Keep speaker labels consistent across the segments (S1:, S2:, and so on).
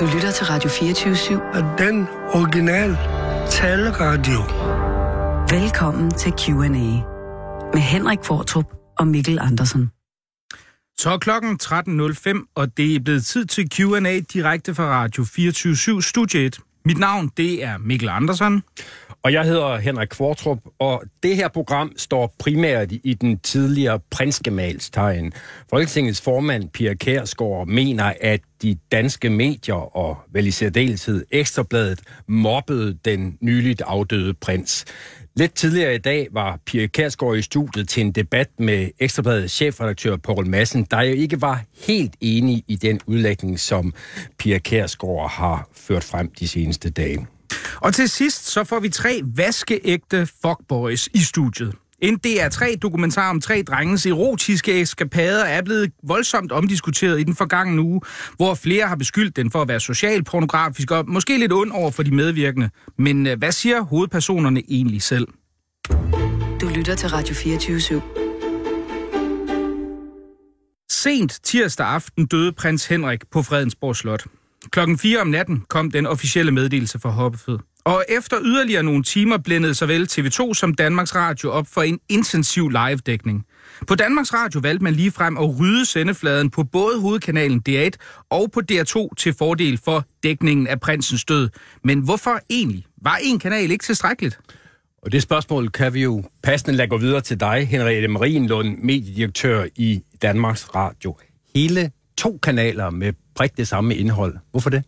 S1: Du lytter til Radio 24-7.
S2: Og den original taleradio.
S1: Velkommen til Q&A med Henrik Fortrup og Mikkel Andersen.
S3: Så er klokken 13.05, og det er blevet tid til Q&A direkte fra Radio 24 Studiet. Mit navn, det er Mikkel Andersen.
S4: Og jeg hedder Henrik Kvartrup, og det her program står primært i den tidligere prinsgemals Folketingets formand, Pia Kærsgaard, mener, at de danske medier, og vel i særdeleshed Ekstrabladet, mobbede den nyligt afdøde prins. Lidt tidligere i dag var Pia Kærsgaard i studiet til en debat med Ekstrabladets chefredaktør Poul Madsen, der jo ikke var helt enig i den udlægning, som Pia Kærsgaard har ført frem de seneste dage.
S3: Og til sidst så får vi tre vaskeægte fuckboys i studiet. En DR3-dokumentar om tre drenges erotiske eskapader er blevet voldsomt omdiskuteret i den forgangne uge, hvor flere har beskyldt den for at være socialpornografisk og måske lidt ond over for de medvirkende. Men øh, hvad siger hovedpersonerne egentlig selv?
S1: Du lytter til Radio 24 /7.
S3: Sent tirsdag aften døde prins Henrik på Fredensborg Slot. Klokken 4 om natten kom den officielle meddelelse fra Hoppefed. Og efter yderligere nogle timer blændede såvel TV2 som Danmarks Radio op for en intensiv live-dækning. På Danmarks Radio valgte man lige frem at rydde sendefladen på både hovedkanalen DR1 og på DR2 til fordel for dækningen af prinsens død. Men hvorfor egentlig? Var en kanal ikke tilstrækkeligt?
S4: Og det spørgsmål kan vi jo passende lade gå videre til dig, Henriette Marienlund, mediedirektør i Danmarks Radio. Hele to kanaler med prik det samme indhold. Hvorfor det?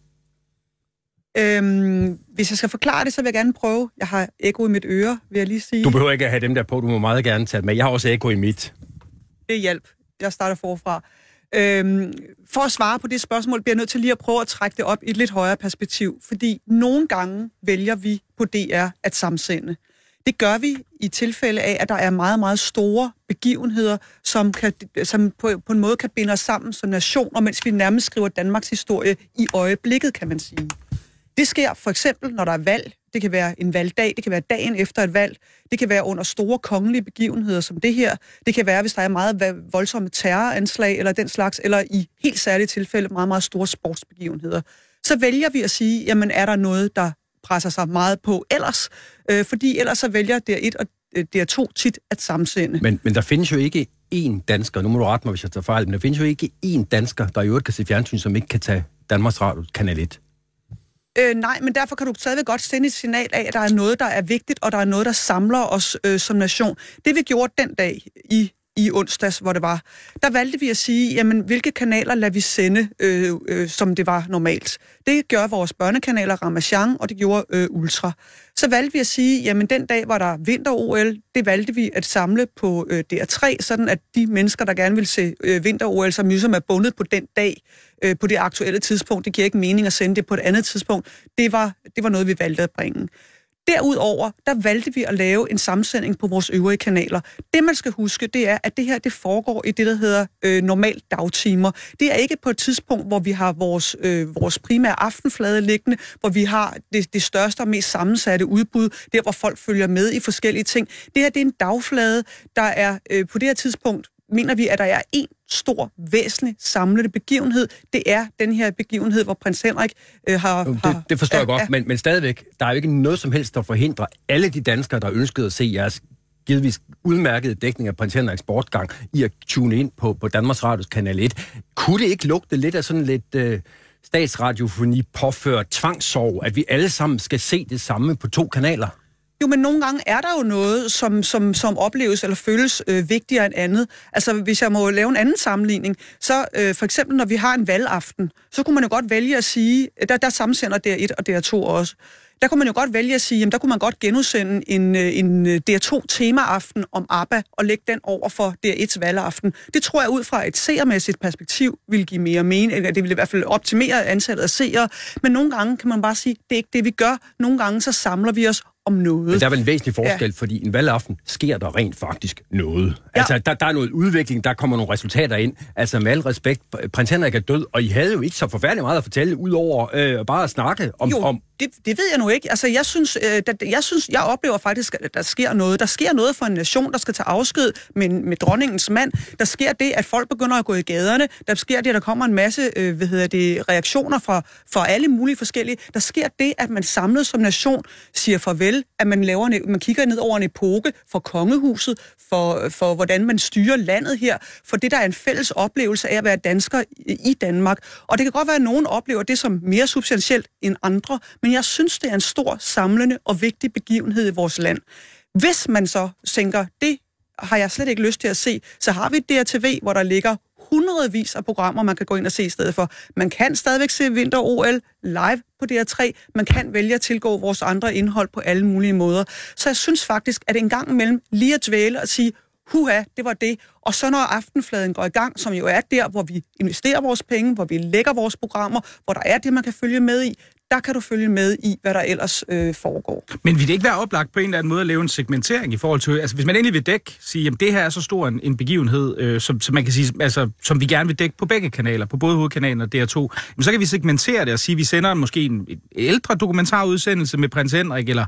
S5: Øhm, hvis jeg skal forklare det, så vil jeg gerne prøve. Jeg har ekko i mit øre, vil jeg lige sige.
S4: Du behøver ikke at have dem der på, du må meget gerne tage med. Jeg har også ekko i mit.
S5: Det er hjælp. Jeg starter forfra. Øhm, for at svare på det spørgsmål, bliver jeg nødt til lige at prøve at trække det op i et lidt højere perspektiv. Fordi nogle gange vælger vi på DR at samsende. Det gør vi i tilfælde af, at der er meget, meget store begivenheder, som, kan, som på, på en måde kan binde os sammen som nationer, mens vi nærmest skriver Danmarks historie i øjeblikket, kan man sige. Det sker for eksempel, når der er valg. Det kan være en valgdag, det kan være dagen efter et valg. Det kan være under store kongelige begivenheder som det her. Det kan være, hvis der er meget voldsomme terroranslag eller den slags, eller i helt særlige tilfælde meget, meget store sportsbegivenheder. Så vælger vi at sige, jamen er der noget, der presser sig meget på ellers? Øh, fordi ellers så vælger DR1 og der DR2 tit at samsende.
S4: Men, men der findes jo ikke én dansker, nu må du rette mig, hvis jeg tager fejl, men der findes jo ikke én dansker, der i øvrigt kan se fjernsyn, som ikke kan tage Danmarks Radio Kanal 1.
S5: Øh, nej, men derfor kan du stadigvæk godt sende et signal af, at der er noget, der er vigtigt, og der er noget, der samler os øh, som nation. Det vi gjorde den dag i i onsdags, hvor det var, der valgte vi at sige, jamen, hvilke kanaler lader vi sende, øh, øh, som det var normalt. Det gjorde vores børnekanaler Ramachan, og det gjorde øh, Ultra. Så valgte vi at sige, jamen den dag hvor der vinter-OL, det valgte vi at samle på øh, DR3, sådan at de mennesker, der gerne vil se øh, vinter-OL, som ligesom er bundet på den dag, øh, på det aktuelle tidspunkt, det giver ikke mening at sende det på et andet tidspunkt, det var, det var noget, vi valgte at bringe. Derudover, der valgte vi at lave en sammensætning på vores øvrige kanaler. Det, man skal huske, det er, at det her det foregår i det, der hedder øh, normalt dagtimer. Det er ikke på et tidspunkt, hvor vi har vores, øh, vores primære aftenflade liggende, hvor vi har det, det største og mest sammensatte udbud, der hvor folk følger med i forskellige ting. Det her det er en dagflade, der er øh, på det her tidspunkt mener vi, at der er en stor, væsentlig samlede begivenhed. Det er den her begivenhed, hvor prins Henrik øh, har...
S4: Det, har, det forstår jeg godt, men, men stadigvæk, der er jo ikke noget som helst, der forhindrer alle de danskere, der ønskede at se jeres givetvis udmærkede dækning af prins Henriks sportgang, i at tune ind på, på Danmarks Radios Kanal 1. Kunne det ikke lugte lidt af sådan lidt... Øh, statsradiofoni påført tvangssorg, at vi alle sammen skal se det samme på to kanaler?
S5: Jo, men nogle gange er der jo noget, som, som, som opleves eller føles øh, vigtigere end andet. Altså, hvis jeg må lave en anden sammenligning, så øh, for eksempel, når vi har en valgaften, så kunne man jo godt vælge at sige, øh, der, der samsender DR1 og DR2 også, der kunne man jo godt vælge at sige, jamen der kunne man godt genudsende en, øh, en øh, DR2 temaaften om ABBA og lægge den over for DR1's valgaften. Det tror jeg ud fra et seermæssigt perspektiv vil give mere mening, eller det vil i hvert fald optimere antallet af seere, men nogle gange kan man bare sige, det er ikke det, vi gør. Nogle gange så samler vi os om noget.
S4: Men der er vel en væsentlig forskel, ja. fordi en valgaften sker der rent faktisk noget. Ja. Altså, der, der er noget udvikling, der kommer nogle resultater ind. Altså, med al respekt, prins Henrik er død, og I havde jo ikke så forfærdeligt meget at fortælle, udover øh, bare at snakke om, om
S5: det, det ved jeg nu ikke. Altså, jeg synes, øh, der, jeg synes, jeg oplever faktisk, at der sker noget. Der sker noget for en nation, der skal tage afsked med, med dronningens mand. Der sker det, at folk begynder at gå i gaderne. Der sker det, at der kommer en masse øh, hvad hedder det, reaktioner fra, fra alle mulige forskellige. Der sker det, at man samlet som nation siger farvel, at man, laver en, man kigger ned over en epoke for kongehuset, for, for hvordan man styrer landet her, for det, der er en fælles oplevelse af at være dansker i Danmark. Og det kan godt være, at nogen oplever det som mere substantielt end andre, men jeg synes, det er en stor, samlende og vigtig begivenhed i vores land. Hvis man så tænker, det har jeg slet ikke lyst til at se, så har vi DRTV, hvor der ligger hundredvis af programmer, man kan gå ind og se i stedet for. Man kan stadigvæk se Vinter-OL live på DR3. Man kan vælge at tilgå vores andre indhold på alle mulige måder. Så jeg synes faktisk, at en gang imellem lige at dvæle og sige, huha, det var det. Og så når aftenfladen går i gang, som jo er der, hvor vi investerer vores penge, hvor vi lægger vores programmer, hvor der er det, man kan følge med i, der kan du følge med i, hvad der ellers øh, foregår.
S3: Men vil det ikke være oplagt på en eller anden måde at lave en segmentering i forhold til, altså hvis man endelig vil dække, sige, at det her er så stor en, en begivenhed, øh, som, som man kan sige, altså som vi gerne vil dække på begge kanaler, på både hovedkanalen og DR2, men så kan vi segmentere det og sige, at vi sender måske en, en ældre dokumentarudsendelse med prins Henrik, eller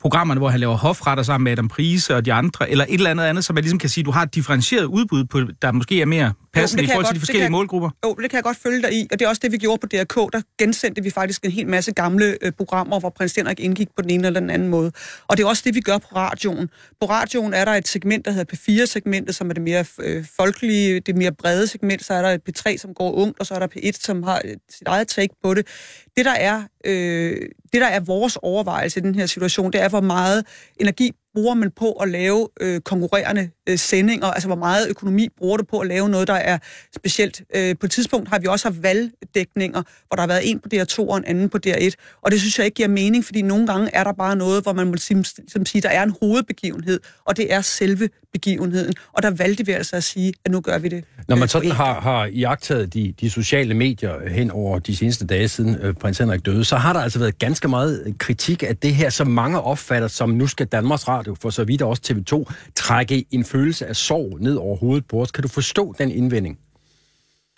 S3: programmerne, hvor han laver hofretter sammen med Adam Prise og de andre, eller et eller andet andet, så man ligesom kan sige, at du har et differentieret udbud, på, der måske er mere passende jo, i forhold til de forskellige
S5: kan,
S3: målgrupper?
S5: Jo, det kan jeg godt følge dig i, og det er også det, vi gjorde på DRK. Der gensendte vi faktisk en hel masse gamle øh, programmer, hvor prins Henrik indgik på den ene eller den anden måde. Og det er også det, vi gør på radioen. På radioen er der et segment, der hedder P4-segmentet, som er det mere øh, folkelige, det mere brede segment. Så er der et P3, som går ungt, og så er der P1, som har øh, sit eget take på det. Det, der er, øh, det, der er vores overvejelse i den her situation, det er, hvor meget energi bruger man på at lave øh, konkurrerende øh, sendinger? Altså, hvor meget økonomi bruger du på at lave noget, der er specielt? Øh, på et tidspunkt har vi også haft valgdækninger, hvor der har været en på DR2 og en anden på DR1, og det synes jeg ikke giver mening, fordi nogle gange er der bare noget, hvor man må sige, som sige, der er en hovedbegivenhed, og det er selve begivenheden. Og der valgte vi altså at sige, at nu gør vi det.
S4: Når man øh, sådan har, har iagtaget de, de sociale medier hen over de seneste dage siden øh, prins Henrik døde, så har der altså været ganske meget kritik af det her, som mange opfatter som, nu skal Danmarks Radio, for så vidt også TV2, trække en følelse af sorg ned over hovedet på os. Kan du forstå den indvending?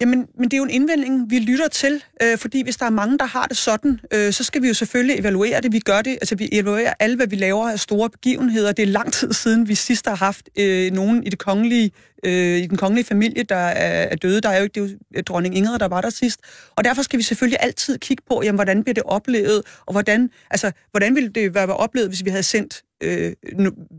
S5: Jamen, men det er jo en indvending, vi lytter til, øh, fordi hvis der er mange, der har det sådan, øh, så skal vi jo selvfølgelig evaluere det. Vi gør det, altså vi evaluerer alt, hvad vi laver af store begivenheder. Det er lang tid siden, vi sidst har haft øh, nogen i det kongelige øh, i den kongelige familie, der er, er døde. Der er jo ikke det er jo øh, dronning Ingrid, der var der sidst. Og derfor skal vi selvfølgelig altid kigge på, jamen, hvordan bliver det oplevet, og hvordan, altså, hvordan ville det være oplevet, hvis vi havde sendt øh,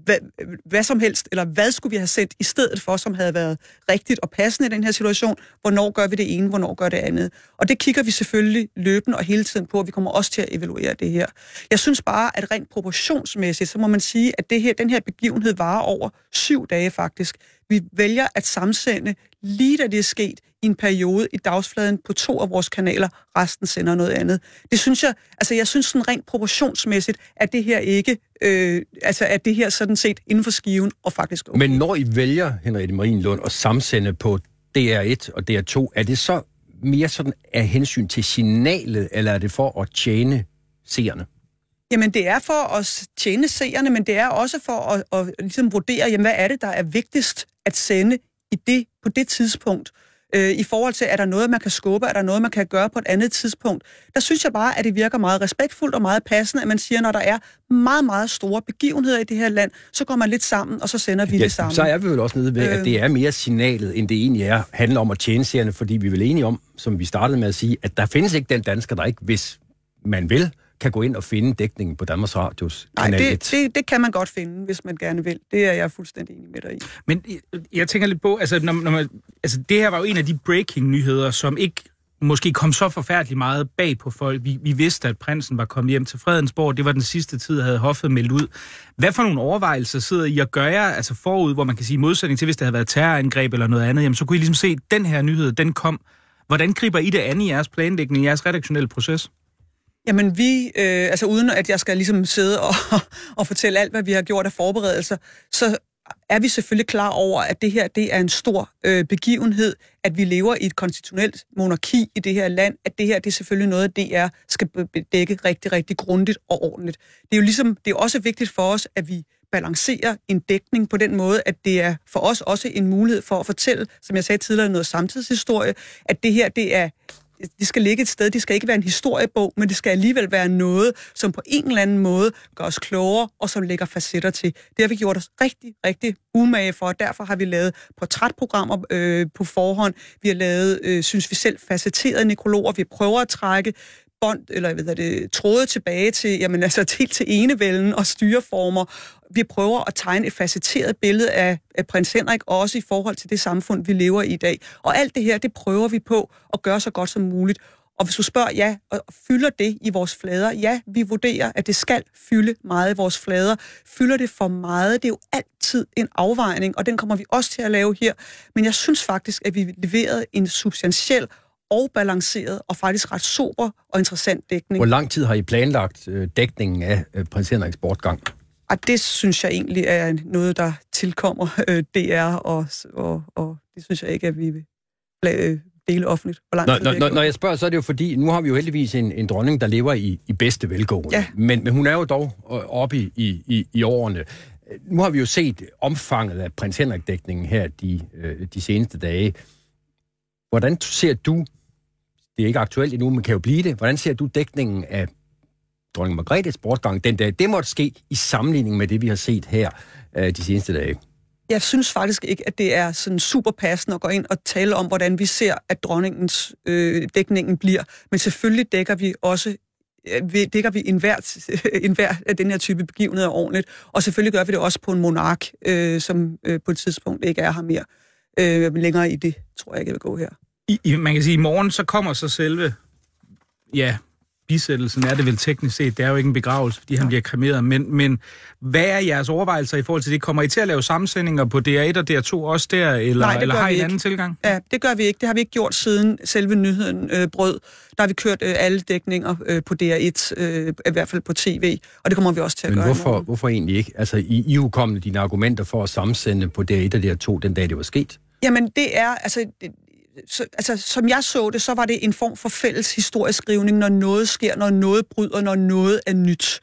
S5: hvad, hvad som helst, eller hvad skulle vi have sendt i stedet for, som havde været rigtigt og passende i den her situation. Hvornår gør vi det ene, hvornår gør det andet. Og det kigger vi selvfølgelig løbende og hele tiden på, og vi kommer også til at evaluere det her. Jeg synes bare, at rent proportionsmæssigt, så må man sige, at det her, den her begivenhed varer over syv dage faktisk. Vi vælger at samsende lige da det er sket i en periode i dagsfladen på to af vores kanaler, resten sender noget andet. Det synes jeg, altså jeg synes sådan rent proportionsmæssigt, at det her ikke, øh, altså at det her sådan set inden for skiven og faktisk okay.
S4: Men når I vælger, Henriette Marienlund, at samsende på DR1 og DR2, er det så mere sådan af hensyn til signalet, eller er det for at tjene seerne?
S5: Jamen, det er for at tjene seerne, men det er også for at, at ligesom vurdere, jamen, hvad er det, der er vigtigst at sende i det, på det tidspunkt. Øh, I forhold til, er der noget, man kan skubbe, er der noget, man kan gøre på et andet tidspunkt. Der synes jeg bare, at det virker meget respektfuldt og meget passende, at man siger, når der er meget, meget store begivenheder i det her land, så går man lidt sammen, og så sender vi
S4: ja,
S5: det sammen.
S4: Så er vi vel også nede ved, øh, at det er mere signalet, end det egentlig er, handler om at tjene seerne, fordi vi er vel enige om, som vi startede med at sige, at der findes ikke den dansker, der ikke, hvis man vil, kan gå ind og finde dækningen på Danmarks Radios kanal
S5: Nej, det, det, det kan man godt finde, hvis man gerne vil. Det er jeg fuldstændig enig med dig i.
S3: Men jeg tænker lidt på, altså, når, når man, altså det her var jo en af de breaking-nyheder, som ikke måske kom så forfærdeligt meget bag på folk. Vi, vi vidste, at prinsen var kommet hjem til Fredensborg. Det var den sidste tid, havde hoffet meldt ud. Hvad for nogle overvejelser sidder I at gøre altså forud, hvor man kan sige modsætning til, hvis der havde været terrorangreb eller noget andet, jamen, så kunne I ligesom se, at den her nyhed, den kom. Hvordan griber I det an i jeres planlægning, i jeres redaktionelle proces?
S5: Jamen vi, øh, altså uden at jeg skal ligesom sidde og, og fortælle alt, hvad vi har gjort af forberedelser, så er vi selvfølgelig klar over, at det her det er en stor øh, begivenhed, at vi lever i et konstitutionelt monarki i det her land, at det her det er selvfølgelig noget, DR skal dække rigtig, rigtig grundigt og ordentligt. Det er jo ligesom, det er også vigtigt for os, at vi balancerer en dækning på den måde, at det er for os også en mulighed for at fortælle, som jeg sagde tidligere, noget samtidshistorie, at det her det er de skal ligge et sted, de skal ikke være en historiebog, men det skal alligevel være noget, som på en eller anden måde gør os klogere, og som lægger facetter til. Det har vi gjort os rigtig, rigtig umage for, og derfor har vi lavet portrætprogrammer øh, på forhånd. Vi har lavet, øh, synes vi selv, facetterede nekrologer. Vi prøver at trække bånd, eller hvad det, tråde tilbage til, jamen altså helt til enevælden og styreformer. Vi prøver at tegne et facetteret billede af, af prins Henrik, også i forhold til det samfund, vi lever i i dag. Og alt det her, det prøver vi på at gøre så godt som muligt. Og hvis du spørger, ja, og fylder det i vores flader? Ja, vi vurderer, at det skal fylde meget i vores flader. Fylder det for meget? Det er jo altid en afvejning, og den kommer vi også til at lave her. Men jeg synes faktisk, at vi leverede en substantiel og balanceret og faktisk ret sober og interessant dækning.
S4: Hvor lang tid har I planlagt øh, dækningen af øh, prins Henriks bortgang?
S5: Og det synes jeg egentlig er noget, der tilkommer øh, DR, og, og, og det synes jeg ikke, at vi vil dele offentligt.
S4: Hvor lang når, når, når, når jeg spørger, så er det jo fordi, nu har vi jo heldigvis en, en dronning, der lever i, i bedste velgående.
S5: Ja.
S4: Men, men hun er jo dog oppe i, i, i årene. Nu har vi jo set omfanget af prins Henrik-dækningen her de, de seneste dage. Hvordan ser du det er ikke aktuelt endnu, men kan jo blive det. Hvordan ser du dækningen af dronning Margrethes bortgang den dag? Det måtte ske i sammenligning med det, vi har set her øh, de seneste dage.
S5: Jeg synes faktisk ikke, at det er sådan super passende at gå ind og tale om, hvordan vi ser, at dronningens øh, dækningen bliver. Men selvfølgelig dækker vi også øh, vi, dækker vi enhver, enhver af den her type begivenheder ordentligt. Og selvfølgelig gør vi det også på en monark, øh, som øh, på et tidspunkt ikke er her mere. Øh, længere i det, tror jeg ikke, jeg vil gå her.
S3: I, i, man kan sige, at i morgen så kommer så selve, ja, bisættelsen er det vel teknisk set. Det er jo ikke en begravelse, fordi han bliver kremeret. Men, men hvad er jeres overvejelser i forhold til det? Kommer I til at lave sammensendinger på DR1 og DR2 også der, eller,
S5: Nej,
S3: eller har I en
S5: ikke.
S3: anden tilgang?
S5: Ja, det gør vi ikke. Det har vi ikke gjort siden selve nyheden øh, brød. Der har vi kørt øh, alle dækninger øh, på DR1, øh, i hvert fald på tv, og det kommer vi også til at
S4: Men
S5: gøre
S4: hvorfor, hvorfor egentlig ikke? Altså, I, I kom dine argumenter for at sammensende på DR1 og DR2 den dag, det var sket?
S5: Jamen, det er, altså, så, altså, som jeg så det, så var det en form for fælles historieskrivning, når noget sker, når noget bryder, når noget er nyt.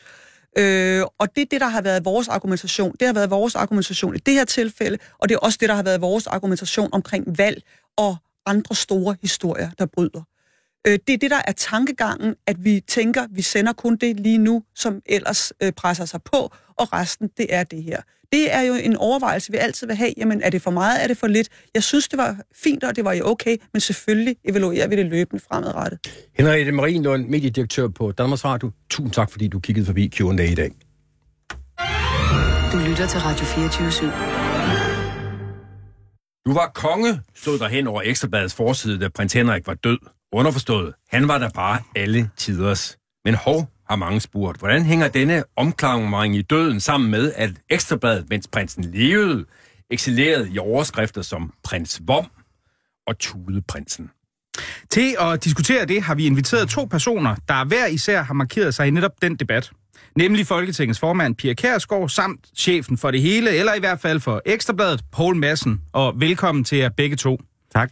S5: Øh, og det er det, der har været vores argumentation. Det har været vores argumentation i det her tilfælde, og det er også det, der har været vores argumentation omkring valg og andre store historier, der bryder. Øh, det er det, der er tankegangen, at vi tænker, vi sender kun det lige nu, som ellers øh, presser sig på, og resten, det er det her. Det er jo en overvejelse, vi altid vil have. Jamen, er det for meget, er det for lidt? Jeg synes, det var fint, og det var jo okay, men selvfølgelig evaluerer vi det løbende fremadrettet.
S4: Henriette Marienlund, mediedirektør på Danmarks Radio. Tusind tak, fordi du kiggede forbi Q&A i dag.
S1: Du lytter til Radio 24 /7.
S4: Du var konge, stod der hen over Ekstrabladets forside, da prins Henrik var død. Underforstået, han var der bare alle tiders. Men hov, har mange spurgt, hvordan hænger denne omklamring i døden sammen med, at Ekstrabladet, mens prinsen levede, excellerede i overskrifter som prins Vom og Tudeprinsen?
S3: Til at diskutere det har vi inviteret to personer, der hver især har markeret sig i netop den debat. Nemlig Folketingets formand Pia Kærsgaard samt chefen for det hele, eller i hvert fald for Ekstrabladet, Poul Madsen. Og velkommen til jer begge to.
S6: Tak.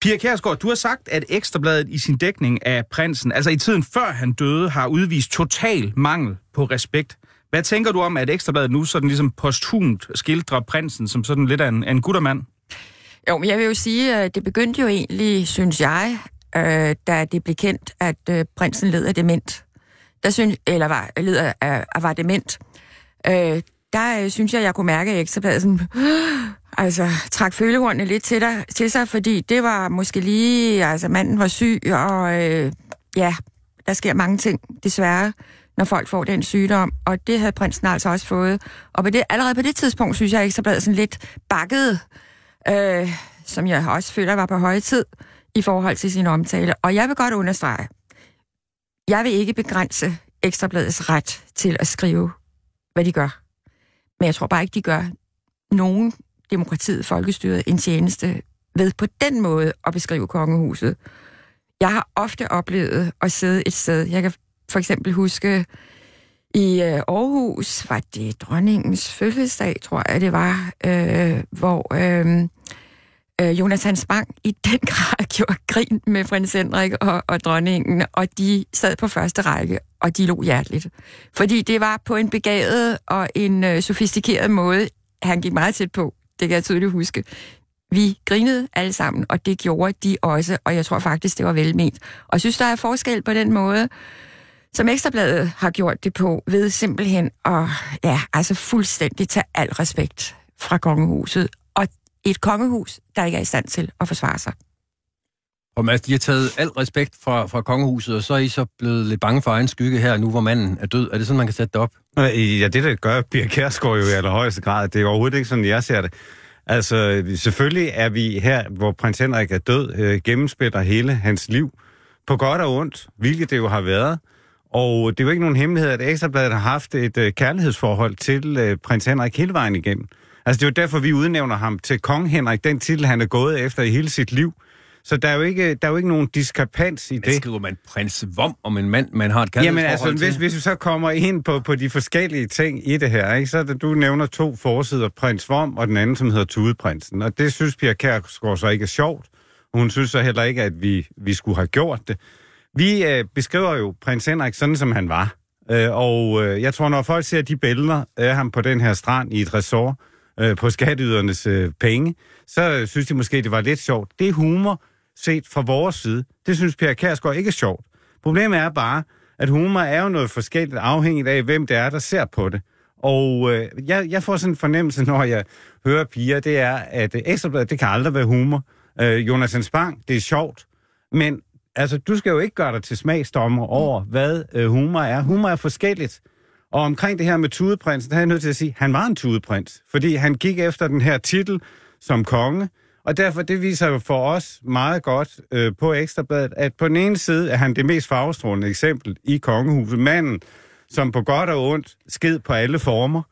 S3: Pia Kærsgaard, du har sagt, at Ekstrabladet i sin dækning af prinsen, altså i tiden før han døde, har udvist total mangel på respekt. Hvad tænker du om, at Ekstrabladet nu sådan ligesom posthumt skildrer prinsen som sådan lidt af en, en guttermand?
S6: Jo, men jeg vil jo sige, at det begyndte jo egentlig, synes jeg, øh, da det blev kendt, at øh, prinsen led af dement. Der synes, eller var, led af, af var dement. Øh, der øh, synes jeg, jeg kunne mærke, at Ekstrabladet sådan, altså, trak følehornene lidt til, der, til sig, fordi det var måske lige, altså manden var syg, og øh, ja, der sker mange ting, desværre, når folk får den sygdom, og det havde prinsen altså også fået. Og på det, allerede på det tidspunkt, synes jeg, at Ekstrabladet sådan lidt bakket, øh, som jeg også føler var på høje tid, i forhold til sin omtale. Og jeg vil godt understrege, jeg vil ikke begrænse Ekstrabladets ret til at skrive, hvad de gør. Men jeg tror bare ikke, de gør nogen demokratiet, folkestyret, en tjeneste ved på den måde at beskrive kongehuset. Jeg har ofte oplevet at sidde et sted. Jeg kan for eksempel huske i øh, Aarhus, var det dronningens fødselsdag, tror jeg det var, øh, hvor øh, øh, Jonathan Spang i den grad gjorde grin med prins Henrik og, og dronningen, og de sad på første række, og de lå hjerteligt. Fordi det var på en begavet og en øh, sofistikeret måde, han gik meget tæt på, det kan jeg tydeligt huske. Vi grinede alle sammen, og det gjorde de også, og jeg tror faktisk, det var velment. Og jeg synes, der er forskel på den måde, som Ekstrabladet har gjort det på, ved simpelthen at, ja, altså fuldstændig tage al respekt fra kongehuset, et kongehus, der ikke er i stand til at forsvare sig.
S4: Og Mads, de har taget al respekt fra, fra kongehuset, og så er I så blevet lidt bange for egen skygge her, nu hvor manden er død. Er det sådan, man kan sætte det op?
S7: Ja, det der gør Pia Kærsgaard jo i allerhøjeste grad. Det er overhovedet ikke sådan, jeg ser det. Altså, selvfølgelig er vi her, hvor prins Henrik er død, øh, gennemspiller hele hans liv. På godt og ondt, hvilket det jo har været. Og det er jo ikke nogen hemmelighed, at Ekstrabladet har haft et øh, kærlighedsforhold til øh, prins Henrik hele vejen igennem. Altså, det er jo derfor, vi udnævner ham til kong Henrik, den titel, han er gået efter i hele sit liv. Så der er jo ikke, der er jo ikke nogen diskrepans i det.
S4: Men skriver man prins Vom om en mand, man har et
S7: Jamen altså,
S4: kærlighedsforhold
S7: hvis,
S4: til?
S7: hvis vi så kommer ind på, på de forskellige ting i det her, ikke, så det, du nævner to forsider, prins Vom og den anden, som hedder Tudeprinsen. Og det synes Pia Kjærsgaard så ikke er sjovt. Hun synes så heller ikke, at vi, vi skulle have gjort det. Vi øh, beskriver jo prins Henrik sådan, som han var. Øh, og øh, jeg tror, når folk ser de billeder af ham på den her strand i et resort øh, Øh, på skatteydernes øh, penge, så øh, synes de måske, det var lidt sjovt. Det er humor set fra vores side. Det synes Per Kærsgaard ikke er sjovt. Problemet er bare, at humor er jo noget forskelligt afhængigt af, hvem det er, der ser på det. Og øh, jeg, jeg får sådan en fornemmelse, når jeg hører piger, det er, at øh, Ekstrabladet, det kan aldrig være humor. Øh, Jonas Spang, det er sjovt. Men altså, du skal jo ikke gøre dig til smagsdommer over, hvad øh, humor er. Humor er forskelligt. Og omkring det her med tudeprinsen, der er jeg nødt til at sige, at han var en tudeprins. Fordi han gik efter den her titel som konge. Og derfor, det viser jo for os meget godt øh, på Ekstrabladet, at på den ene side er han det mest farvestrålende eksempel i kongehuset. Manden, som på godt og ondt sked på alle former.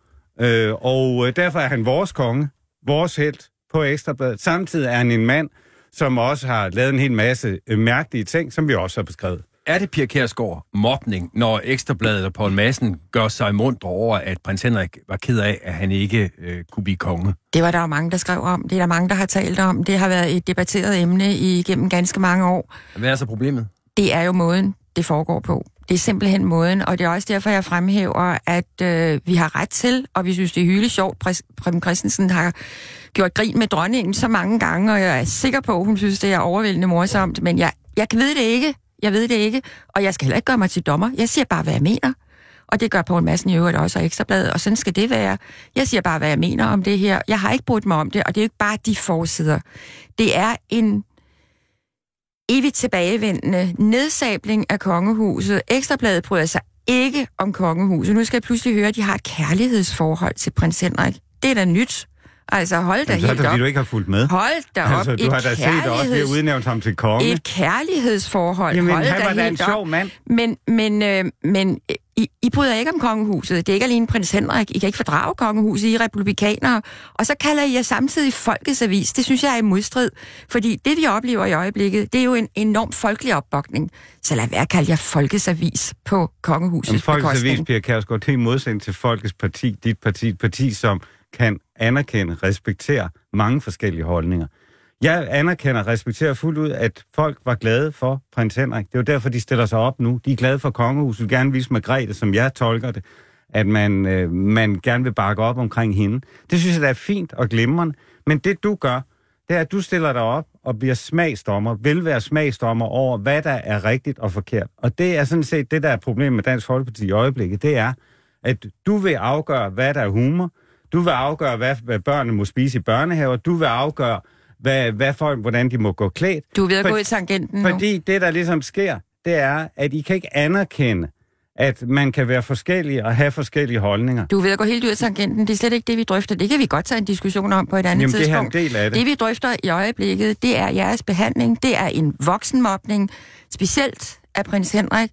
S7: Øh, og øh, derfor er han vores konge, vores held på Ekstrabladet. Samtidig er han en mand, som også har lavet en hel masse øh, mærkelige ting, som vi også har beskrevet.
S4: Er det Pia Kærsgaard mobning, når Ekstrabladet og Poul Madsen gør sig mundt over, at prins Henrik var ked af, at han ikke øh, kunne blive konge?
S6: Det var der jo mange, der skrev om. Det er der mange, der har talt om. Det har været et debatteret emne igennem ganske mange år.
S4: Hvad er så problemet?
S6: Det er jo måden, det foregår på. Det er simpelthen måden, og det er også derfor, jeg fremhæver, at øh, vi har ret til, og vi synes, det er hyldigt sjovt. Preben Christensen har gjort grin med dronningen så mange gange, og jeg er sikker på, at hun synes, det er overvældende morsomt, men jeg, jeg ved det ikke. Jeg ved det ikke, og jeg skal heller ikke gøre mig til dommer. Jeg siger bare, hvad jeg mener. Og det gør Poul Madsen i øvrigt også, og Ekstrabladet, og sådan skal det være. Jeg siger bare, hvad jeg mener om det her. Jeg har ikke brudt mig om det, og det er jo ikke bare de forsider. Det er en evigt tilbagevendende nedsabling af kongehuset. Ekstrabladet bryder sig ikke om kongehuset. Nu skal jeg pludselig høre, at de har et kærlighedsforhold til prins Henrik. Det er da nyt. Altså, hold da
S7: Jamen, så er
S6: helt
S7: det,
S6: op.
S7: fordi du ikke har fulgt med.
S6: Hold da op.
S7: Altså, du
S6: et
S7: har da set det også, vi har udnævnt ham til konge.
S6: et kærlighedsforhold.
S7: Jamen,
S6: Hold
S7: han
S6: da
S7: var da en
S6: helt op.
S7: sjov mand.
S6: Men, men, øh, men øh, I, I bryder ikke om kongehuset. Det er ikke alene prins Henrik. I kan ikke fordrage kongehuset. I er republikanere. Og så kalder I jer samtidig Folkets Avis. Det synes jeg er i modstrid. Fordi det, vi oplever i øjeblikket, det er jo en enorm folkelig opbakning. Så lad være at kalde jer Folkets Avis på kongehusets
S7: Jamen, Folkets
S6: bekostning.
S7: Avis, Pia Kærsgaard, det er i modsætning til Folkets Parti, dit parti, et parti, som kan anerkende, respektere mange forskellige holdninger. Jeg anerkender og respekterer fuldt ud, at folk var glade for prins Henrik. Det er jo derfor, de stiller sig op nu. De er glade for kongehuset. vil gerne vise Margrethe, som jeg tolker det, at man, øh, man gerne vil bakke op omkring hende. Det synes jeg, der er fint og glimrende. Men det, du gør, det er, at du stiller dig op og bliver smagsdommer, vil være smagsdommer over, hvad der er rigtigt og forkert. Og det er sådan set det, der er problemet med Dansk Folkeparti i øjeblikket. Det er, at du vil afgøre, hvad der er humor. Du vil afgøre, hvad, hvad børnene må spise i børnehaver. Du vil afgøre, hvad, hvad folk, hvordan de må gå klædt.
S6: Du er ved at
S7: For-
S6: gå i tangenten nu.
S7: Fordi det, der ligesom sker, det er, at I kan ikke anerkende, at man kan være forskellig og have forskellige holdninger.
S6: Du ved at gå helt ud af tangenten. Det er slet ikke det, vi drøfter. Det kan vi godt tage en diskussion om på et andet
S7: Jamen, det er en
S6: tidspunkt.
S7: del af det.
S6: Det, vi drøfter i øjeblikket, det er jeres behandling. Det er en voksenmobning, specielt af prins Henrik.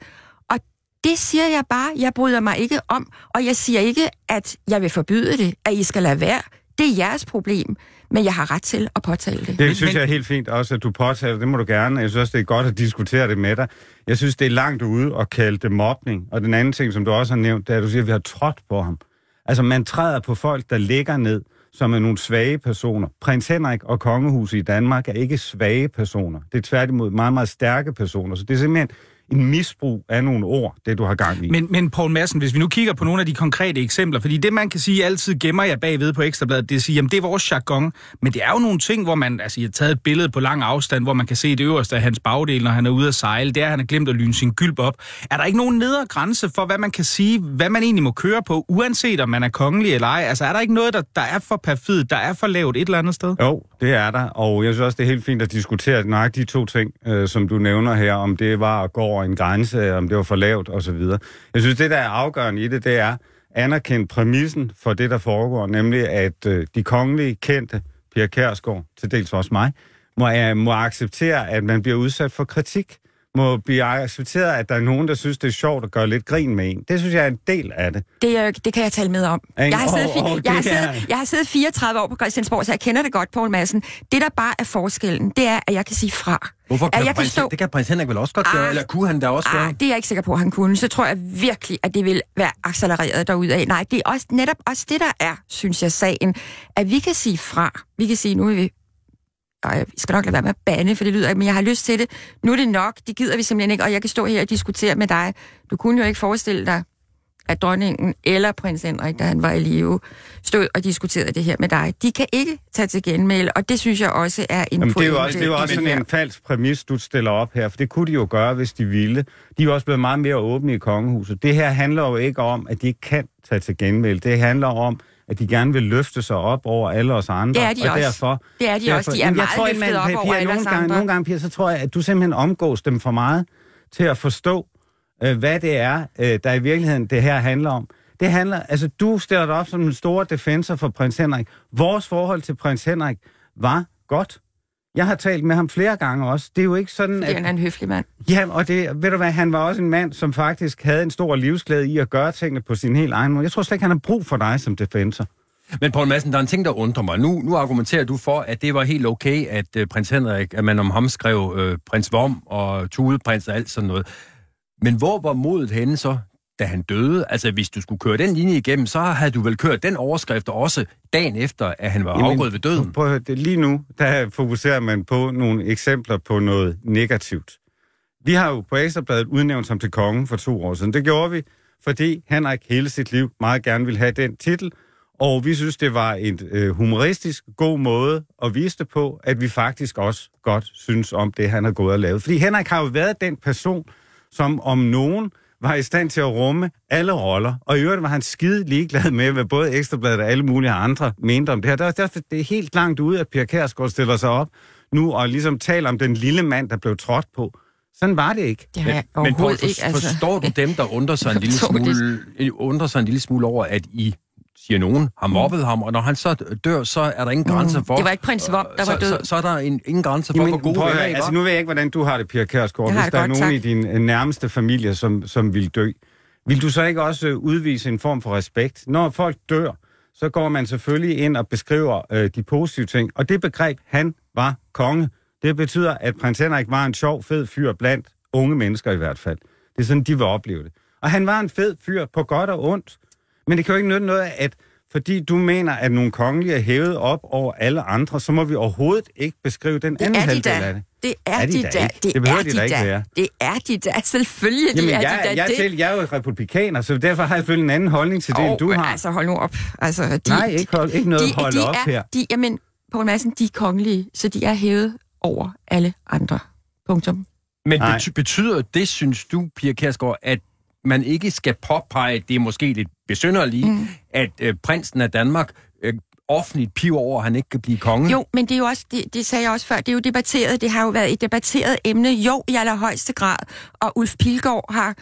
S6: Det siger jeg bare, jeg bryder mig ikke om. Og jeg siger ikke, at jeg vil forbyde det, at I skal lade være. Det er jeres problem, men jeg har ret til at påtale det.
S7: Det synes jeg er helt fint også, at du påtaler. Det må du gerne. Jeg synes også, det er godt at diskutere det med dig. Jeg synes, det er langt ude at kalde det mobning. Og den anden ting, som du også har nævnt, det er, at du siger, at vi har trådt på ham. Altså, man træder på folk, der ligger ned, som er nogle svage personer. Prins Henrik og kongehuset i Danmark er ikke svage personer. Det er tværtimod meget, meget stærke personer. Så det er simpelthen en misbrug af nogle ord, det du har gang i.
S3: Men, men Poul Madsen, hvis vi nu kigger på nogle af de konkrete eksempler, fordi det man kan sige, altid gemmer jeg bagved på Ekstrabladet, det er at sige, jamen det er vores jargon, men det er jo nogle ting, hvor man, altså jeg har taget et billede på lang afstand, hvor man kan se det øverste af hans bagdel, når han er ude at sejle, det er, at han har glemt at lyne sin gylp op. Er der ikke nogen nedre grænse for, hvad man kan sige, hvad man egentlig må køre på, uanset om man er kongelig eller ej? Altså er der ikke noget, der, der er for perfidt, der er for lavt et eller andet sted?
S7: Jo, det er der, og jeg synes også, det er helt fint at diskutere nøjagtigt de to ting, øh, som du nævner her, om det var at gå over en grænse, om det var for lavt osv. Jeg synes, det der er afgørende i det, det er anerkendt præmissen for det, der foregår, nemlig at øh, de kongelige kendte, Pia Kærsgaard, til dels også mig, må, øh, må acceptere, at man bliver udsat for kritik må blive accepteret, at der er nogen, der synes, det er sjovt at gøre lidt grin med en. Det synes jeg er en del af det.
S6: Det, øh, det kan jeg tale med om. Jeg har, siddet,
S7: åh,
S6: fi- jeg, har
S7: det er-
S6: siddet, jeg har siddet 34 år på Christiansborg, så jeg kender det godt, Poul Madsen. Det, der bare er forskellen, det er, at jeg kan sige fra.
S4: Hvorfor kan,
S6: jeg kan stå...
S4: Det kan prins Henrik vel også godt gøre,
S6: Ah.
S4: eller kunne han da også gøre?
S6: Ah, det er jeg ikke sikker på, at han kunne. Så tror jeg virkelig, at det vil være accelereret derudad. Nej, det er også, netop også det, der er, synes jeg, sagen. At vi kan sige fra. Vi kan sige, nu er vi og jeg skal nok lade være med at bande, for det lyder men jeg har lyst til det. Nu er det nok, det gider vi simpelthen ikke, og jeg kan stå her og diskutere med dig. Du kunne jo ikke forestille dig, at dronningen eller prins Henrik, da han var i live, stod og diskuterede det her med dig. De kan ikke tage til genmæle, og det synes jeg også er en
S7: Jamen, det er jo også, det er jo også sådan
S6: her.
S7: en falsk præmis, du stiller op her, for det kunne de jo gøre, hvis de ville. De er jo også blevet meget mere åbne i kongehuset. Det her handler jo ikke om, at de ikke kan tage til genmæle. Det handler om, at de gerne vil løfte sig op over alle os andre.
S6: Det er de
S7: og
S6: også.
S7: Derfor,
S6: Det er de
S7: derfor,
S6: også. De er meget
S7: tror,
S6: løftet
S7: man,
S6: op
S7: Pia,
S6: over alle
S7: nogle gange,
S6: andre.
S7: nogle gange, Pia, så tror jeg, at du simpelthen omgås dem for meget til at forstå, øh, hvad det er, øh, der i virkeligheden det her handler om. Det handler, altså du stiller dig op som en stor defensor for prins Henrik. Vores forhold til prins Henrik var godt. Jeg har talt med ham flere gange også. Det er jo ikke sådan,
S6: Fordi
S7: at...
S6: han er en høflig mand.
S7: Ja, og det, ved du hvad, han var også en mand, som faktisk havde en stor livsglæde i at gøre tingene på sin helt egen måde. Jeg tror slet ikke, han har brug for dig som defensor.
S4: Men Poul Madsen, der er en ting, der undrer mig. Nu, nu argumenterer du for, at det var helt okay, at uh, prins Henrik, at man om ham skrev uh, prins Vom og Tudeprins og alt sådan noget. Men hvor var modet henne så, da han døde? Altså, hvis du skulle køre den linje igennem, så havde du vel kørt den overskrift også dagen efter, at han var Jamen, afgået ved døden.
S7: Prøv at høre, det, lige nu, der fokuserer man på nogle eksempler på noget negativt. Vi har jo på Ekstrabladet udnævnt ham til kongen for to år siden. Det gjorde vi, fordi Henrik hele sit liv meget gerne ville have den titel, og vi synes, det var en øh, humoristisk god måde at vise det på, at vi faktisk også godt synes om det, han har gået og lavet. Fordi Henrik har jo været den person, som om nogen var i stand til at rumme alle roller. Og i øvrigt var han skide ligeglad med, hvad både Ekstrabladet og alle mulige andre mente om det her. Det er, derfor, det er helt langt ude, at Pia Kærsgaard stiller sig op nu og ligesom taler om den lille mand, der blev trådt på. Sådan var det ikke.
S6: Jeg
S4: Men, men
S6: overhovedet
S4: for,
S6: ikke, altså.
S4: forstår du dem, der undrer sig en lille, smule, undrer sig en lille smule over, at I siger nogen, har mobbet ham, og når han så dør, så er der ingen grænser for...
S6: Mm. Det var ikke prins Vom, der
S4: så,
S6: var død.
S4: Så, så er der en, ingen grænser for,
S7: Jamen,
S4: hvor gode
S7: prøv
S4: venner
S7: altså, nu ved jeg ikke, hvordan du har det, Pia Kærsgaard. Hvis der er nogen
S6: tak.
S7: i din øh, nærmeste familie, som, som vil dø, vil du så ikke også øh, udvise en form for respekt? Når folk dør, så går man selvfølgelig ind og beskriver øh, de positive ting. Og det begreb, han var konge, det betyder, at prins Henrik var en sjov, fed fyr blandt unge mennesker i hvert fald. Det er sådan, de vil opleve det. Og han var en fed fyr på godt og ondt. Men det kan jo ikke nytte noget, at fordi du mener, at nogle kongelige er hævet op over alle andre, så må vi overhovedet ikke beskrive den anden
S6: Det er de
S7: halvdel af det.
S6: Det er,
S7: Er de
S6: de
S7: da
S6: da.
S7: ikke? Det behøver
S6: er
S7: de da ikke være.
S6: Det er de da. Selvfølgelig
S7: Jamen,
S6: er
S7: jeg,
S6: de da.
S7: jeg,
S6: det.
S7: selv, jeg er jo republikaner, så derfor har jeg selvfølgelig en anden holdning til det,
S6: Åh,
S7: end du har.
S6: Altså, hold nu op. Altså, de,
S7: Nej, ikke, hold, ikke noget
S6: de,
S7: hold
S6: de
S7: op
S6: er,
S7: her.
S6: De, jamen, Poul Madsen, de er kongelige, så de er hævet over alle andre. Punktum.
S4: Men
S7: Nej.
S4: bety- betyder det, synes du, Pia Kærsgaard, at man ikke skal påpege, det er måske lidt besynderligt, mm. at øh, prinsen af Danmark øh, offentligt piver over, at han ikke kan blive konge?
S6: Jo, men det er jo også, det, det sagde jeg også før, det er jo debatteret, det har jo været et debatteret emne, jo, i allerhøjeste grad, og Ulf Pilgaard har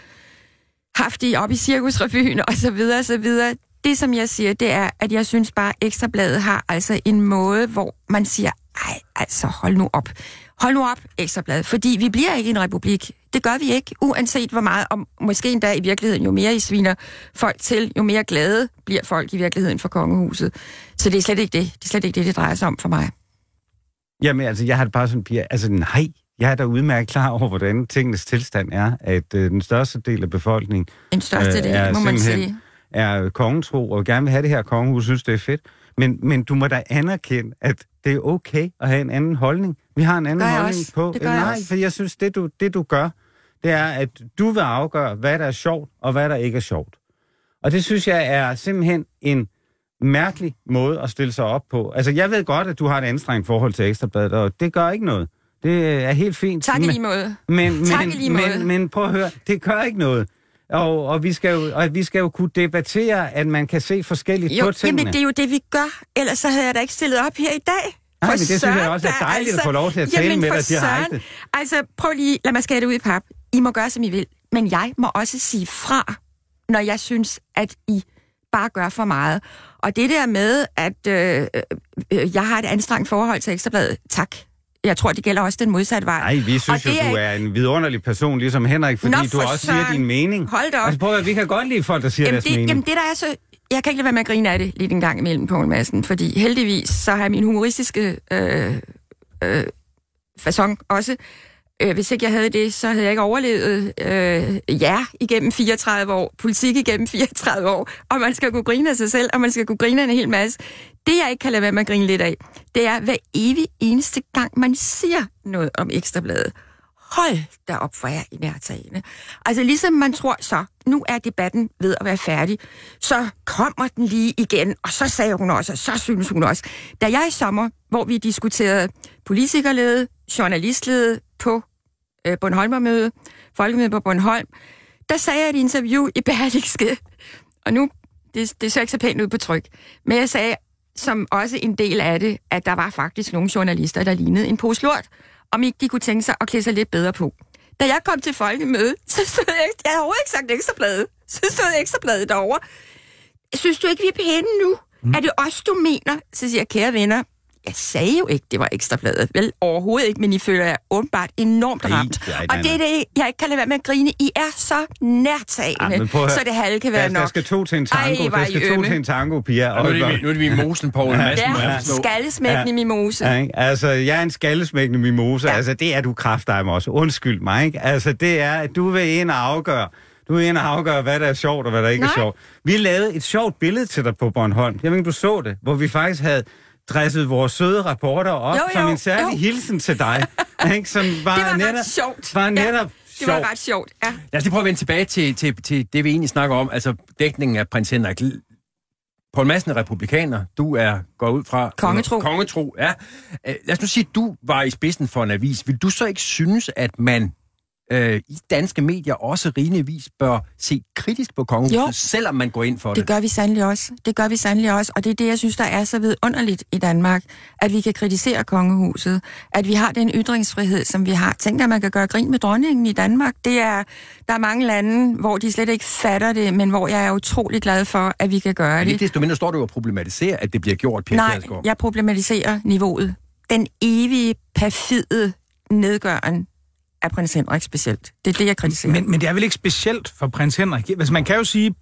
S6: haft det op i cirkusrevyen, og så videre, og så videre. Det, som jeg siger, det er, at jeg synes bare, Ekstrabladet har altså en måde, hvor man siger, ej, altså, hold nu op. Hold nu op, Ekstrabladet, fordi vi bliver ikke en republik. Det gør vi ikke, uanset hvor meget, og måske endda i virkeligheden, jo mere I sviner folk til, jo mere glade bliver folk i virkeligheden for kongehuset. Så det er slet ikke det. Det er slet ikke det, det drejer sig om for mig.
S7: Jamen, altså, jeg har det bare sådan, Pia, altså nej, jeg er da udmærket klar over, hvordan tingenes tilstand er, at øh, den største del af befolkningen
S6: En største
S7: Øh,
S6: del,
S7: er
S6: må man sige.
S7: er kongetro og gerne vil have det her kongehus, synes det er fedt. Men, men du må da anerkende, at det er okay at have en anden holdning. Vi har en anden
S6: jeg
S7: holdning
S6: også.
S7: på...
S6: Det gør jeg
S7: nej,
S6: også.
S7: for jeg synes, det du, det du gør, det er, at du vil afgøre, hvad der er sjovt, og hvad der ikke er sjovt. Og det synes jeg er simpelthen en mærkelig måde at stille sig op på. Altså, jeg ved godt, at du har et anstrengt forhold til Ekstrabladet, og det gør ikke noget. Det er helt fint.
S6: Tak i lige måde.
S7: men,
S6: Tak
S7: men,
S6: lige måde.
S7: men, men prøv at høre, det gør ikke noget. Og, og, vi skal jo, og vi skal jo kunne debattere, at man kan se forskelligt
S6: Jo,
S7: på tingene.
S6: jamen det er jo det, vi gør. Ellers så havde jeg da ikke stillet op her i dag.
S7: Nej,
S6: For
S7: men det synes jeg også er dejligt at få lov til at tale
S6: jamen
S7: med dig direkte.
S6: Altså, prøv lige, lad mig skære det ud i pap. I må gøre, som I vil. Men jeg må også sige fra, når jeg synes, at I bare gør for meget. Og det der med, at øh, øh, jeg har et anstrengt forhold til Ekstrabladet, tak. Jeg tror, det gælder også den modsatte vej.
S7: Nej, vi
S6: Og
S7: synes jo,
S6: det
S7: du er en vidunderlig person, ligesom Henrik, fordi
S6: Nå,
S7: du
S6: for
S7: også siger din mening.
S6: Hold da op.
S7: Altså, prøv at, vi kan godt lide folk, der siger
S6: Jamen
S7: deres
S6: det,
S7: mening.
S6: jamen det der er så... Jeg kan ikke lade være med at grine af det lidt en gang imellem, Poul Madsen, fordi heldigvis så har min humoristiske øh, øh, façon også... Øh, hvis ikke jeg havde det, så havde jeg ikke overlevet øh, jer igennem 34 år, politik igennem 34 år, og man skal kunne grine af sig selv, og man skal kunne grine af en hel masse. Det, jeg ikke kan lade være med at grine lidt af, det er hver evig eneste gang, man siger noget om Ekstrabladet. Hold da op, for jeg i nærtagende. Altså ligesom man tror så, nu er debatten ved at være færdig, så kommer den lige igen, og så sagde hun også, og så synes hun også. Da jeg i sommer, hvor vi diskuterede politikerlede, journalistlede på øh, Bornholmermøde, folkemøde på Bornholm, der sagde jeg et interview i Berlingske, og nu, det, det ser ikke så pænt ud på tryk, men jeg sagde som også en del af det, at der var faktisk nogle journalister, der lignede en pose lort, om ikke de kunne tænke sig at klæde sig lidt bedre på. Da jeg kom til folkemøde, så stod jeg, jeg havde overhovedet ikke sagt ekstrabladet, så stod ekstrabladet derovre. Synes du ikke, vi er pæne nu? Mm. Er det os, du mener? Så siger jeg, kære venner, jeg sagde jo ikke, det var ekstrabladet. Vel, overhovedet ikke, men I føler jer åbenbart enormt
S7: Nej,
S6: ramt.
S7: nej, nej,
S6: Og det er det, jeg ikke kan lade være med at grine. I er så nærtagende,
S7: Ja, prøv
S6: så det halve kan være
S7: der,
S6: nok.
S7: der skal to til en tango.
S6: Ej,
S7: der
S6: er
S7: skal
S6: I
S7: to til en tango, Pia.
S4: Og nu er det, nu er det mimosen, Poul
S6: Ja,
S4: forstå.
S6: skallesmækken i mimose.
S7: Ja, ikke? Altså, jeg er en skallesmækkende mimosa. Ja.
S6: Ja.
S7: Altså, det er du kraftedeme også. Undskyld mig, ikke? Altså, det er, at du vil ind og afgøre, du vil ind og afgøre, hvad der er sjovt og hvad der ikke
S6: Nej.
S7: er sjovt. Vi lavede et sjovt billede til dig på Bornholm. Jeg ved ikke, du så det, hvor vi faktisk havde dresset vores søde rapporter op
S6: Jo,
S7: som
S6: jo,
S7: en særlig
S6: jo.
S7: hilsen til dig. ikke? Som var,
S6: Det var
S7: netop,
S6: ret sjovt.
S7: Var netop
S6: ja, det var ret sjovt, ja.
S4: Lad os lige prøve at vende tilbage til, til, til det, vi egentlig snakker om, altså dækningen af prins Henrik. Poul Madsen er republikaner. Du er går ud fra...
S6: Kongetro.
S4: Kongetro, ja. Øh, Lad os nu sige, at du var i spidsen for en avis. Vil du så ikke synes, at man øh, i danske medier også rigeligvis bør se kritisk på kongehuset,
S6: Jo.
S4: selvom man går ind for det?
S6: Det gør vi sandelig også. Det gør vi sandelig også. Og det er det, jeg synes, der er så vidunderligt i Danmark, at vi kan kritisere kongehuset, at vi har den ytringsfrihed, som vi har. Tænk at man kan gøre grin med dronningen i Danmark. Det er, der er mange lande, hvor de slet ikke fatter det, men hvor jeg er utrolig glad for, at vi kan gøre
S4: Men
S6: det.
S4: ikke desto mindre står du og problematiserer, at det bliver gjort, Pia
S6: Nej,
S4: Kjærsgaard.
S6: jeg problematiserer niveauet. Den evige, perfide nedgøren af prins Henrik specielt. Det er det, jeg kritiserer.
S3: Men, men det er vel ikke specielt for prins Henrik? Altså, man kan jo sige,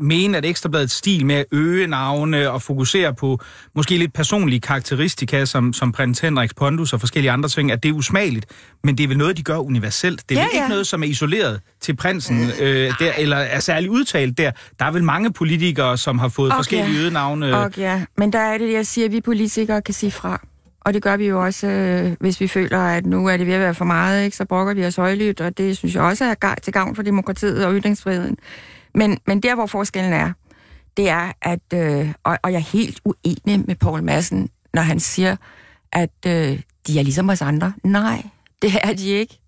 S3: mene, at Ekstrabladets stil med at øge navne og fokusere på måske lidt personlige karakteristika, som, som prins Henriks pondus og forskellige andre ting, at det er usmageligt. Men det er vel noget, de gør universelt. Det er
S6: Ja,
S3: vel ikke
S6: ja.
S3: noget, som er isoleret til prinsen, øh, der, eller er særligt udtalt der. Der er vel mange politikere, som har fået
S6: Okay.
S3: forskellige øgenavne.
S6: Og ja, men der er det, jeg siger, at vi politikere kan sige fra. Og det gør vi jo også, øh, hvis vi føler, at nu er det ved at være for meget, ikke? så brokker vi os højlydt, og det synes jeg også er til gavn for demokratiet og ytringsfriheden. Men, men der, hvor forskellen er, det er, at, øh, og, og jeg er helt uenig med Poul Madsen, når han siger, at øh, de er ligesom os andre. Nej, det er de ikke.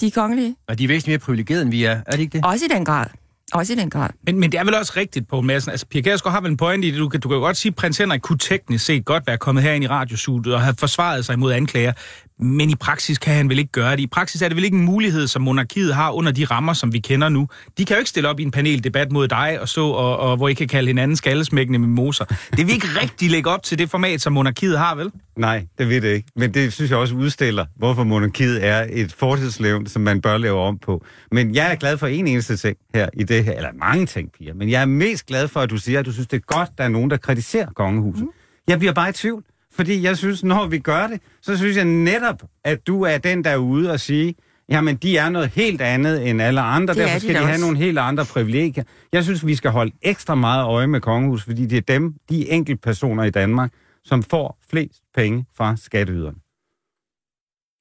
S6: De er kongelige.
S4: Og de er væsentligt mere privilegerede, end vi er. Er det ikke det?
S6: Også i den grad. Også i den grad.
S3: Men, men det er vel også rigtigt, på Madsen. Altså, Pia Kærsgaard har vel en pointe i det. Du kan, du kan jo godt sige, at prins Henrik kunne teknisk set godt være kommet herind i radiostudiet og have forsvaret sig mod anklager. Men i praksis kan han vel ikke gøre det. I praksis er det vel ikke en mulighed, som monarkiet har under de rammer, som vi kender nu. De kan jo ikke stille op i en paneldebat mod dig og så, og, og hvor I kan kalde hinanden skallesmækkende mimoser. Det vil ikke rigtig lægge op til det format, som monarkiet har, vel?
S7: Nej, det ved det ikke. Men det synes jeg også udstiller, hvorfor monarkiet er et fortidslevn, som man bør lave om på. Men jeg er glad for en eneste ting her i det her, eller mange ting, Pia. Men jeg er mest glad for, at du siger, at du synes, det er godt, der er nogen, der kritiserer kongehuset. Mm. Jeg bliver bare i tvivl, fordi jeg synes, når vi gør det, så synes jeg netop, at du er den, der er ude og sige, jamen de er noget helt andet end alle andre,
S6: Det er
S7: derfor
S6: de
S7: skal
S6: da
S7: de have nogle helt andre privilegier. Jeg synes, vi skal holde ekstra meget øje med kongehuset, fordi det er dem, de enkelte personer i Danmark, som får flest penge fra skatteyderne.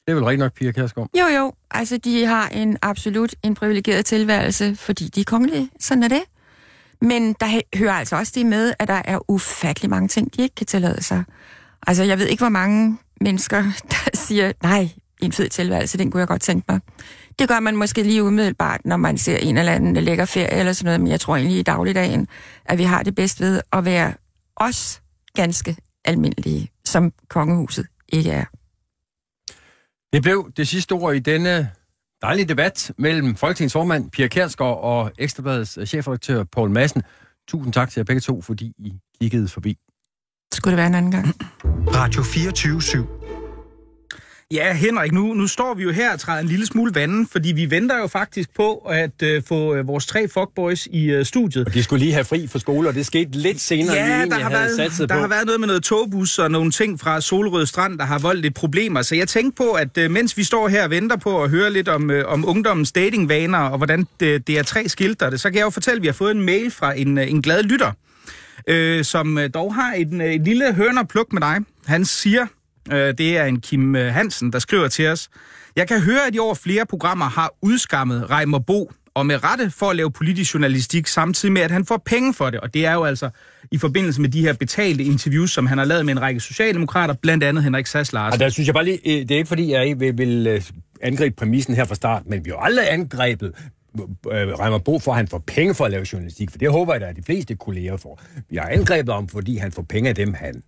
S4: Det er vel rigtig nok, Pia Kærsgaard?
S6: Jo, jo. Altså, de har en absolut en privilegeret tilværelse, fordi de er kongelige. Sådan er det. Men der hører altså også det med, at der er ufattelig mange ting, de ikke kan tillade sig. Altså, jeg ved ikke, hvor mange mennesker, der siger, nej, en fed tilværelse, den kunne jeg godt tænke mig. Det gør man måske lige umiddelbart, når man ser en eller anden lækker ferie eller sådan noget, men jeg tror egentlig i dagligdagen, at vi har det bedst ved at være os ganske almindelige, som kongehuset ikke er.
S4: Det blev det sidste ord i denne dejlige debat mellem Folketingsformand Pia Kærsgaard og Ekstrabladets chefredaktør Poul Madsen. Tusind tak til jer begge to, fordi I kiggede forbi.
S6: Skulle det være en anden gang?
S8: Radio 24 /7.
S3: Ja, Henrik, nu, nu står vi jo her og træder en lille smule vandet, fordi vi venter jo faktisk på at øh, få øh, vores tre fuckboys i øh, studiet.
S4: Og de skulle lige have fri fra skole, og det skete lidt senere, end vi
S3: Ja, der
S4: egentlig
S3: har,
S4: havde
S3: været,
S4: satset
S3: der
S4: på.
S3: har været noget med noget togbus og nogle ting fra Solrød Strand, der har voldt lidt problemer. Så jeg tænkte på, at øh, mens vi står her og venter på at høre lidt om, øh, om ungdommens datingvaner og hvordan det, det er tre skilter det, så kan jeg jo fortælle, at vi har fået en mail fra en, øh, en glad lytter, øh, som øh, dog har en, øh, en lille hørnerpluk med dig. Han siger, øh, det er en Kim øh, Hansen, der skriver til os, jeg kan høre, at I over flere programmer har udskammet Reimer Bo, og med rette for at lave politisk journalistik, samtidig med, at han får penge for det. Og det er jo altså i forbindelse med de her betalte interviews, som han har lavet med en række socialdemokrater, blandt andet Henrik Sass
S4: Og der synes jeg bare lige, øh, det er ikke fordi, jeg vil, vil angribe præmissen her fra start, men vi har aldrig angrebet øh, Reimer Bo for, at han får penge for at lave journalistik, for det håber jeg da, at de fleste kolleger får. Vi har angrebet ham, fordi han får penge af dem, han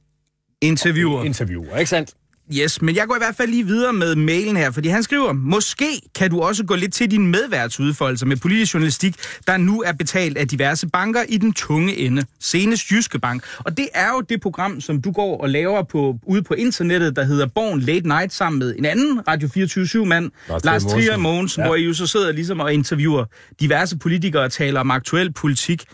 S3: Interviewer.
S4: interviewer, ikke sandt?
S3: Yes, men jeg går i hvert fald lige videre med mailen her, fordi han skriver, måske kan du også gå lidt til din medværtsudfoldelser med politisk journalistik, der nu er betalt af diverse banker i den tunge ende, senest Jyske Bank. Og det er jo det program, som du går og laver på, ude på internettet, der hedder Born Late Night, sammen med en anden Radio 24-7-mand,
S4: Lars
S3: Lars
S4: Trier Mogensen. Ja.
S3: hvor I jo så sidder ligesom og interviewer diverse politikere og taler om aktuel politik.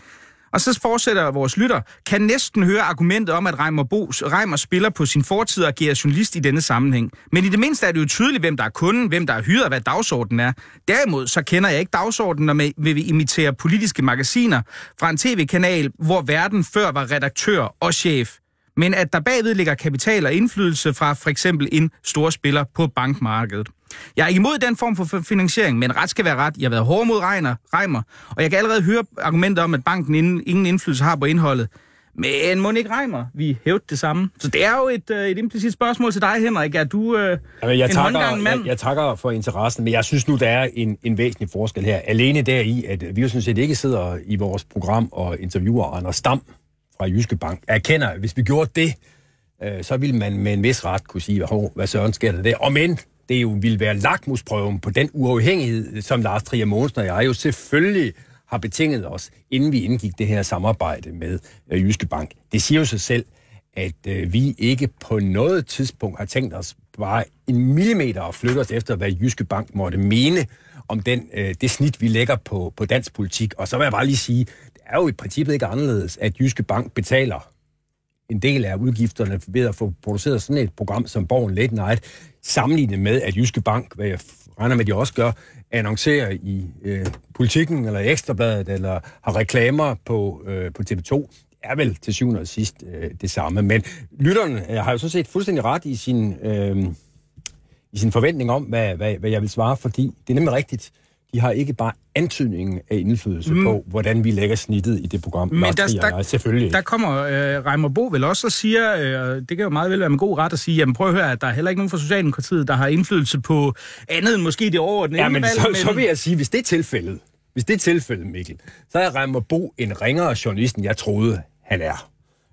S3: Og så fortsætter vores lytter, kan næsten høre argumentet om, at Reimer, Bo, Reimer spiller på sin fortid og agerer journalist i denne sammenhæng. Men i det mindste er det jo tydeligt, hvem der er kunden, hvem der er hyret, og hvad dagsordenen er. Derimod så kender jeg ikke dagsordenen, når vi imiterer imitere politiske magasiner fra en tv-kanal, hvor verden før var redaktør og chef. Men at der bagved ligger kapital og indflydelse fra for eksempel en stor spiller på bankmarkedet. Jeg er ikke imod den form for finansiering, men ret skal være ret. Jeg har været hård mod Reiner, Reimer, og jeg kan allerede høre argumenter om, at banken ingen, indflydelse har på indholdet. Men må ikke Reimer, vi hævde det samme. Så det er jo et, øh, et implicit spørgsmål til dig, Henrik. Er du øh,
S4: Jamen, jeg,
S3: en
S4: takker,
S3: mand?
S4: jeg, jeg takker for interessen, men jeg synes nu, der er en, en væsentlig forskel her. Alene deri, at vi jo sådan set ikke sidder i vores program og interviewer Anders Stam fra Jyske Bank. Erkender, at hvis vi gjorde det, øh, så ville man med en vis ret kunne sige, hvad søren sker der der? Og men, det jo ville være lakmusprøven på den uafhængighed, som Lars Trier Mogensen og jeg jo selvfølgelig har betinget os, inden vi indgik det her samarbejde med øh, Jyske Bank. Det siger jo sig selv, at øh, vi ikke på noget tidspunkt har tænkt os bare en millimeter at flytte os efter, hvad Jyske Bank måtte mene om den, øh, det snit, vi lægger på, på dansk politik. Og så vil jeg bare lige sige, det er jo i princippet ikke anderledes, at Jyske Bank betaler en del af udgifterne ved at få produceret sådan et program som Borgen Late Night, sammenlignet med, at Jyske Bank, hvad jeg regner med, at de også gør, annoncerer i øh, politikken eller i Ekstrabladet, eller har reklamer på, øh, på TV2, er vel til syvende og sidst øh, det samme. Men lytteren øh, har jo så set fuldstændig ret i sin, øh, i sin forventning om, hvad, hvad, hvad jeg vil svare, fordi det er nemlig rigtigt. De har ikke bare antydningen af indflydelse mm. på, hvordan vi lægger snittet i det program.
S3: Men
S4: Lars
S3: der- der-
S4: jeg, selvfølgelig
S3: Der kommer øh, Reimer Bo vel også og siger, øh, det kan jo meget vel være med god ret at sige, jamen prøv at høre, at der er heller ikke nogen fra Socialdemokratiet, der har indflydelse på andet end måske det overordnede
S4: Ja, men
S3: valg,
S4: så, så vil jeg sige, hvis det er tilfældet, hvis det er tilfældet, Mikkel, så er Reimer Bo en ringere journalist, end jeg troede, han er.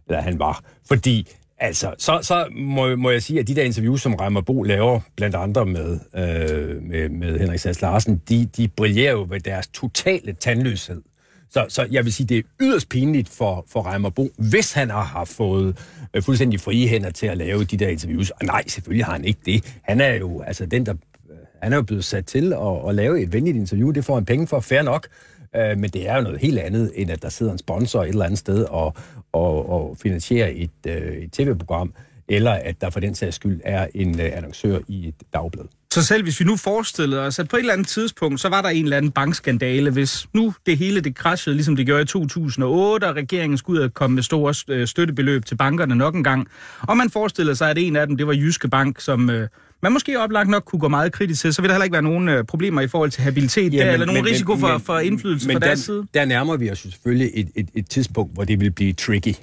S4: Eller han var. Fordi, altså, så, så må, må jeg sige, at de der interviews, som Reimer Bo laver, blandt andre med, øh, med, med Henrik Sass Larsen, de, de brillerer jo ved deres totale tandløshed. Så, så jeg vil sige, det er yderst pinligt for, for Reimer Bo, hvis han har, har fået øh, fuldstændig frie hænder til at lave de der interviews. Og nej, selvfølgelig har han ikke det. Han er jo altså den, der øh, han er jo blevet sat til at, at lave et venligt interview. Det får han penge for, fair nok. Øh, men det er jo noget helt andet, end at der sidder en sponsor et eller andet sted og, og, og finansierer et, øh, et tv-program, eller at der for den sags skyld er en øh, annoncør i et dagblad.
S3: Så selv hvis vi nu forestillede os, at på et eller andet tidspunkt, så var der en eller anden bankskandale, hvis nu det hele det crashede, ligesom det gjorde i 2008, og regeringen skulle ud og komme med store øh, støttebeløb til bankerne nok en gang, og man forestillede sig, at en af dem, det var Jyske Bank, som øh, man måske oplagt nok kunne gå meget kritisk til, så vil der heller ikke være nogen øh, problemer i forhold til habilitet
S4: Ja,
S3: der,
S4: men-
S3: eller nogen
S4: men-
S3: risiko for,
S4: men-
S3: for indflydelse
S4: men
S3: fra
S4: der,
S3: deres side.
S4: Der nærmer vi os jo selvfølgelig et, et, et tidspunkt, hvor det vil blive tricky.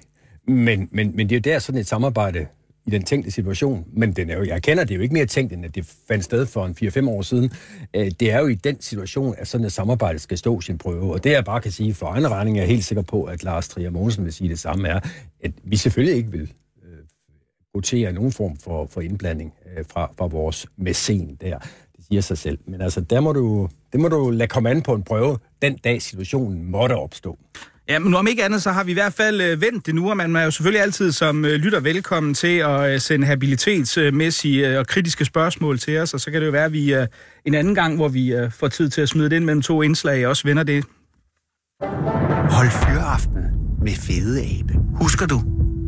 S4: Men, men, men det er jo der sådan et samarbejde i den tænkte situation. Men den er jo, jeg kender det er jo ikke mere tænkt, end at det fandt sted for en 4-5 år siden. Øh, det er jo i den situation, at sådan et samarbejde skal stå sin prøve. Og det jeg bare kan sige for egen regning, er jeg helt sikker på, at Lars Trier Mogensen vil sige det samme, er, at vi selvfølgelig ikke vil øh, rotere nogen form for, for indblanding øh, fra, fra vores mæcen der. Det siger sig selv. Men altså, der må du, det må du lade komme an på en prøve, den dag situationen måtte opstå.
S3: Ja, men om ikke andet, så har vi i hvert fald øh, vendt det nu, og man er jo selvfølgelig altid som øh, lytter velkommen til at øh, sende habilitetsmæssige øh, og kritiske spørgsmål til os, og så kan det jo være, at vi øh, en anden gang, hvor vi øh, får tid til at smide det ind mellem to indslag, også vender det.
S9: Hold fyreaften med Fede Abe. Husker du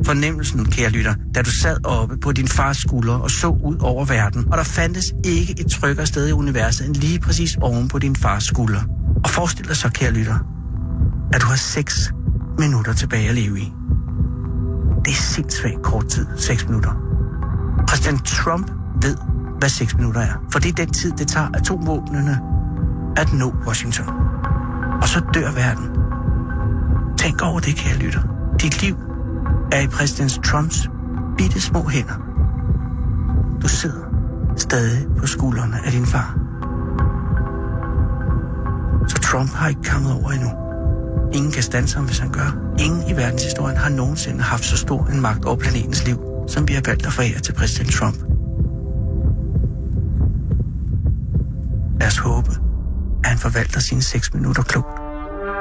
S9: fornemmelsen, kære lytter, da du sad oppe på din fars skulder og så ud over verden, og der fandtes ikke et tryggere sted i universet end lige præcis oven på din fars skulder. Og forestil dig så, kære lytter, at du har 6 minutter tilbage at leve i. Det er sindssygt kort tid, 6 minutter. Præsident Trump ved, hvad 6 minutter er, for det er den tid, det tager atomvåbnene at nå Washington. Og så dør verden. Tænk over det, kære lytter. Dit liv er i præsident Trumps bitte små hænder. Du sidder stadig på skuldrene af din far. Så Trump har ikke kommet over endnu. Ingen kan stanse ham, hvis han gør. Ingen i verdenshistorien har nogensinde haft så stor en magt over planetens liv, som vi har valgt at forære til præsident Trump. Lad os håbe, at han forvalter sine 6 minutter klogt.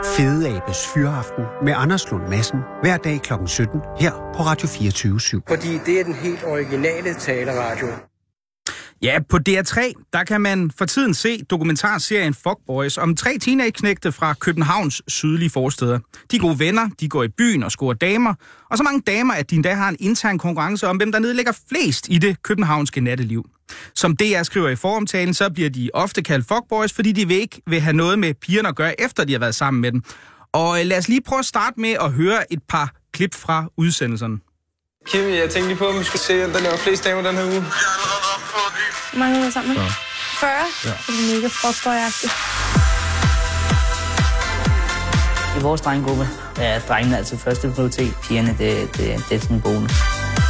S8: Fede Abes Fyraften med Anders Lund Madsen. Hver dag kl. 17 her på Radio 24
S10: Fordi det er den helt originale taleradio.
S3: Ja, på DR3, der kan man for tiden se dokumentarserien Fuckboys om tre teenage-knægte fra Københavns sydlige forsteder. De er gode venner, de går i byen og scorer damer, og så mange damer, at de endda har en intern konkurrence om, hvem der nedlægger flest i det københavnske natteliv. Som DR skriver i foromtalen, så bliver de ofte kaldt fuckboys, fordi de vil ikke vil have noget med pigerne at gøre, efter de har været sammen med dem. Og øh, lad os lige prøve at starte med at høre et par klip fra udsendelserne.
S11: Kim, jeg tænkte lige på, om vi skulle se, om der laver flest damer den her uge.
S12: Hvor mange er sammen? 40. Ja. Det er mega frugtbøjagtigt.
S13: I vores drengegruppe er drengene altid første prioritet. Pigerne, det, det, det er sådan en bonus.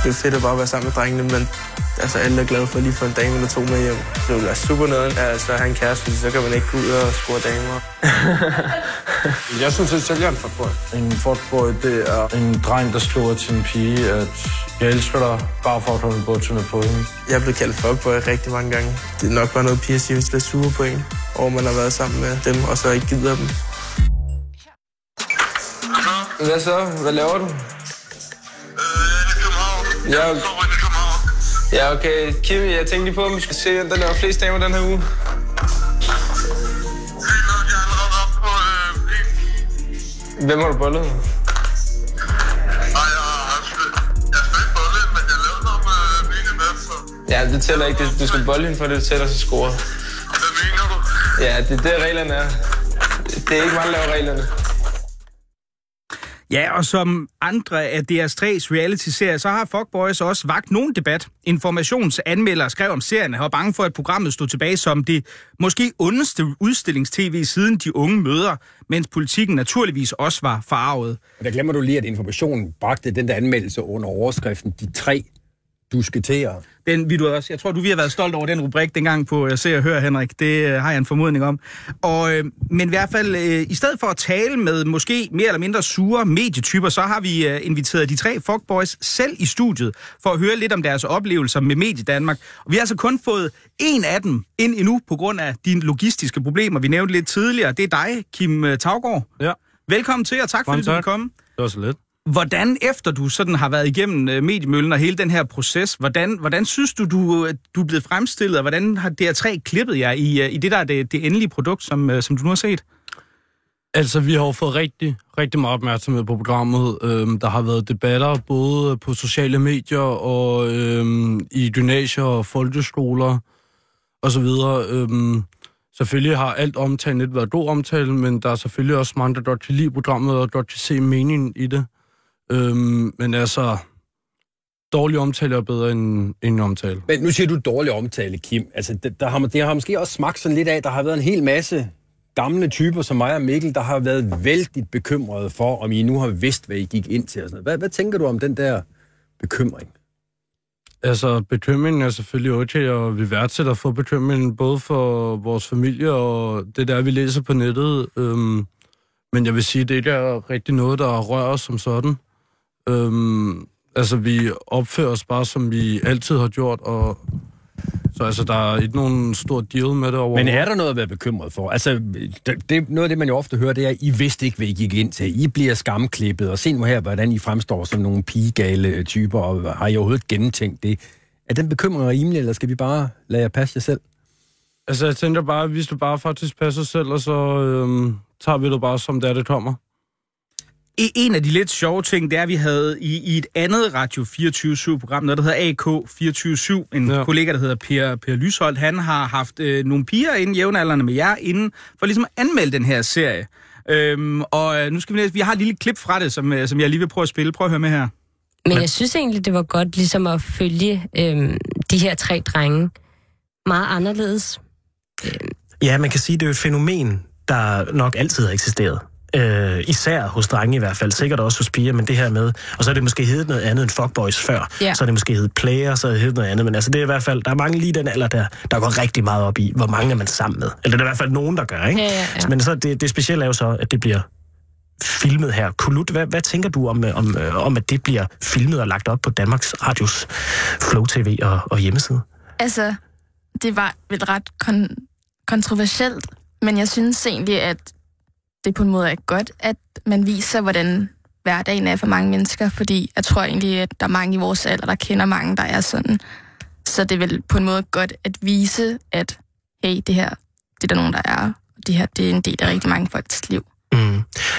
S11: Det er fedt at bare være sammen med drengene, men altså, alle er glade for at lige få en dame eller to med hjem. Det ville være super noget, altså at have en kæreste, fordi så kan man ikke gå ud og score damer.
S14: Jeg synes, at sælger en fuckboy. En fuckboy, det er en dreng, der skriver til en pige, at jeg elsker dig, bare for at holde bukserne på hende.
S11: Jeg er blevet kaldt fuckboy rigtig mange gange. Det er nok bare noget, piger siger, hvis de er sure på en, og man har været sammen med dem, og så ikke gider dem. Hvad så? Hvad laver du? Ja, okay. Ja, okay. Kim, jeg tænkte lige på, om vi skulle se, om der laver flest damer den her uge. Hvem har du bollet med? Ja, det tæller ikke. Du skal bolle hende, for det tæller så score. Hvad mener du? Ja, det er det, reglerne er. Det er ikke mig, der laver reglerne.
S3: Ja, og som andre af DR3's reality-serier, så har Fuckboys også vagt nogen debat. Informationsanmelder skrev om serien og var bange for, at programmet stod tilbage som det måske ondeste udstillingstv siden de unge møder, mens politikken naturligvis også var farvet.
S4: Og der glemmer du lige, at informationen bragte den der anmeldelse under overskriften De tre dusketerer.
S3: Den vil du også. Jeg tror, du vi har været stolt over den rubrik dengang på Jeg ser og hører, Henrik. Det øh, har jeg en formodning om. Og, øh, men i hvert fald, øh, i stedet for at tale med måske mere eller mindre sure medietyper, så har vi øh, inviteret de tre fuckboys selv i studiet for at høre lidt om deres oplevelser med Medie Danmark. Og vi har altså kun fået en af dem ind endnu på grund af dine logistiske problemer. Vi nævnte lidt tidligere. Det er dig, Kim øh, Tavgaard.
S14: Ja.
S3: Velkommen til, og tak fordi du komme.
S14: Det var så lidt.
S3: Hvordan, efter du sådan har været igennem øh, mediemøllen og hele den her proces, hvordan, hvordan synes du, du, øh, du er blevet fremstillet, og hvordan har DR3 klippet jer i, øh, i det, der det, det endelige produkt, som, som du nu har set?
S14: Altså, vi har jo fået rigtig, rigtig meget opmærksomhed på programmet. Øhm, der har været debatter både på sociale medier og øhm, i gymnasier og folkeskoler. og så videre. Øhm, selvfølgelig har alt omtalen ikke været god omtale, men der er selvfølgelig også mange, der godt kan lide programmet og godt kan se meningen i det. Øhm, men altså, dårlig omtale er bedre end ingen omtale.
S4: Men nu siger du dårlig omtale, Kim. Altså, det, der har, det har måske også smagt sådan lidt af, der har været en hel masse gamle typer som mig og Mikkel, der har været vældig bekymrede for, om I nu har vidst, hvad I gik ind til. Og sådan noget. Hvad, hvad tænker du om den der bekymring?
S14: Altså, bekymringen er selvfølgelig okay, og vi værdsætter for bekymringen, både for vores familie og det der, vi læser på nettet. Øhm, men jeg vil sige, det ikke er rigtig noget, der rører os som sådan. Øhm, altså, vi opfører os bare, som vi altid har gjort, og så altså, der er ikke nogen stor deal med det over.
S4: Men er der noget at være bekymret for? Altså, det, det, noget af det, man jo ofte hører, det er, at I vidste ikke, hvad I gik ind til. I bliver skamklippet, og se nu her, hvordan I fremstår som nogle pigegale typer, og har I overhovedet gennemtænkt det? Er den bekymring rimelig, eller skal vi bare lade jer passe jer selv?
S14: Altså, jeg tænker bare, at vi skal bare faktisk passe os selv, og så øhm, tager vi det bare, som det er, det kommer.
S3: E- En af de lidt sjove ting, det er, at vi havde i, i et andet Radio 24-7-program, noget der hedder AK 24-7, en ja. kollega, der hedder Per, per Lysholdt, han har haft øh, nogle piger inden jævnaldrende med jer inden, for ligesom at anmelde den her serie. Øhm, og øh, nu skal vi næste, vi har et lille klip fra det, som, øh, som jeg lige vil prøve at spille. Prøv at høre med her.
S15: Men jeg synes egentlig, det var godt ligesom at følge øhm, de her tre drenge meget anderledes.
S16: Ja, man kan sige, det er jo et fænomen, der nok altid har eksisteret. Øh, især hos drenge i hvert fald, sikkert også hos piger, men det her med, og så er det måske heddet noget andet end fuckboys før,
S15: Ja.
S16: så er det måske heddet player, så er det heddet noget andet, men altså det er i hvert fald, der er mange lige den alder der, der går rigtig meget op i, hvor mange er man sammen med. Eller det er i hvert fald nogen, der gør, ikke?
S15: Ja, ja, ja.
S16: Men så det, det specielle er jo så, at det bliver filmet her. Kulut, hvad, hvad tænker du om, øh, om, øh, om, at det bliver filmet og lagt op på Danmarks Radios Flow TV og, og hjemmeside?
S17: Altså, det var vel ret kon- kontroversielt, men jeg synes egentlig, at det på en måde er godt, at man viser, hvordan hverdagen er for mange mennesker, fordi jeg tror egentlig, at der er mange i vores alder, der kender mange, der er sådan. Så det er vel på en måde godt at vise, at hey, det her, det er der nogen, der er, og det her, det er en del af rigtig mange folks liv.
S16: Mm.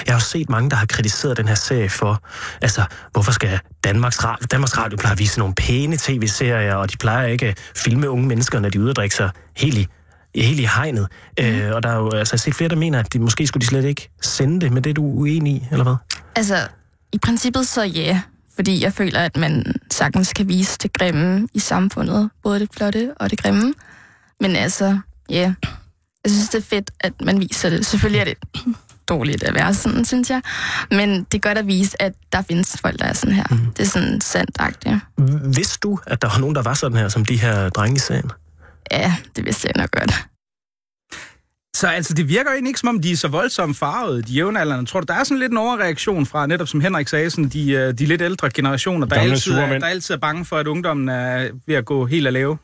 S16: Jeg har også set mange, der har kritiseret den her serie for, altså, hvorfor skal Danmarks Radio, Danmarks Radio plejer at vise nogle pæne tv-serier, og de plejer ikke at filme unge mennesker, når de uddrikker sig helt i, helt i hegnet. Mm. Øh, og der er jo altså, jeg set flere, der mener, at de, måske skulle de slet ikke sende det, men det er du uenig i, eller hvad?
S17: Altså, i princippet så ja, fordi jeg føler, at man sagtens kan vise det grimme i samfundet, både det flotte og det grimme. Men altså, ja, jeg synes, det er fedt, at man viser det. Selvfølgelig er det dårligt at være sådan, synes jeg. Men det er godt at vise, at der findes folk, der er sådan her. Mm. Det er sådan sandt
S16: Vidste du, at der var nogen, der var sådan her, som de her drenge i serien?
S17: Ja, det vidste jeg nok godt.
S3: Så altså, det virker jo egentlig ikke, som om de er så voldsomt farvede, de jævnaldrende. Tror du, der er sådan lidt en overreaktion fra, netop som Henrik sagde, sådan de, øh, de lidt ældre generationer, der
S14: Gamle
S3: altid,
S14: sure
S3: er, der altid er bange for, at ungdommen er ved at gå helt af lave?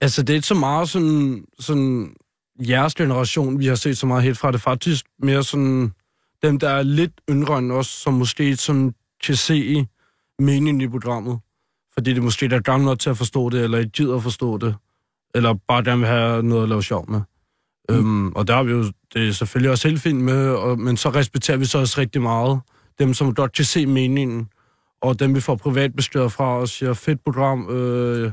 S14: Altså, det er ikke så meget sådan, sådan jeres generation, vi har set så meget helt fra. Det er faktisk mere sådan dem, der er lidt yngre end os, som måske sådan kan se meningen i programmet. Fordi det måske er gamle nok til at forstå det, eller ikke gider at forstå det. Eller bare gerne vil have noget at lave sjov med. Mm. Øhm, og der er vi jo det er selvfølgelig også helt fint med, og, men så respekterer vi så også rigtig meget dem, som godt kan se meningen. Og dem, vi får privatbestører fra, og siger, fedt program, øh,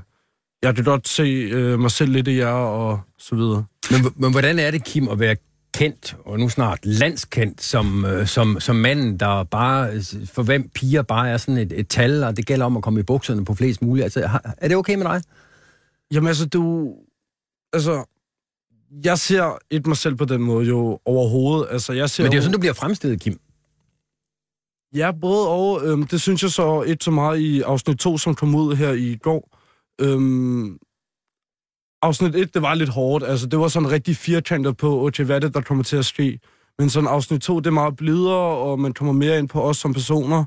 S14: jeg kan godt se øh, mig selv lidt i jer, og så videre.
S4: Men, men hvordan er det, Kim, at være kendt, og nu snart landskendt, som, øh, som, som manden, der bare, for hvem piger bare er sådan et, et tal, og det gælder om at komme i bukserne på flest muligt. Altså, er det okay med dig?
S14: Jamen altså, du... Altså, jeg ser ikke mig selv på den måde jo overhovedet. Altså, jeg ser
S4: Men det er jo sådan, du bliver fremstillet, Kim.
S14: Ja, både og. Øhm, det synes jeg så ikke så meget i afsnit 2, som kom ud her i går. Øhm, afsnit 1, det var lidt hårdt. Altså, det var sådan rigtig firkantet på, okay, hvad er det, der kommer til at ske? Men sådan afsnit 2, det er meget blidere, og man kommer mere ind på os som personer.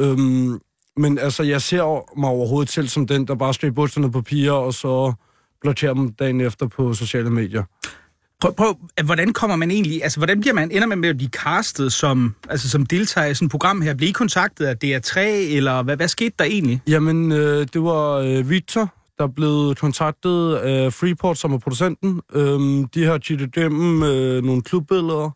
S14: Øhm, men altså, jeg ser mig overhovedet selv som den, der bare står i bukserne på piger, og så blokerer dem dagen efter på sociale medier.
S3: Prøv, prøv, hvordan kommer man egentlig, altså hvordan bliver man, ender man med at blive castet som, altså som deltager i sådan et program her? Bliver I kontaktet af DR3, eller hvad, hvad skete der egentlig?
S14: Jamen, øh, det var øh, Victor, der blev kontaktet af Freeport, som er producenten. Øhm, de har kigget igennem øh, nogle klubbilleder,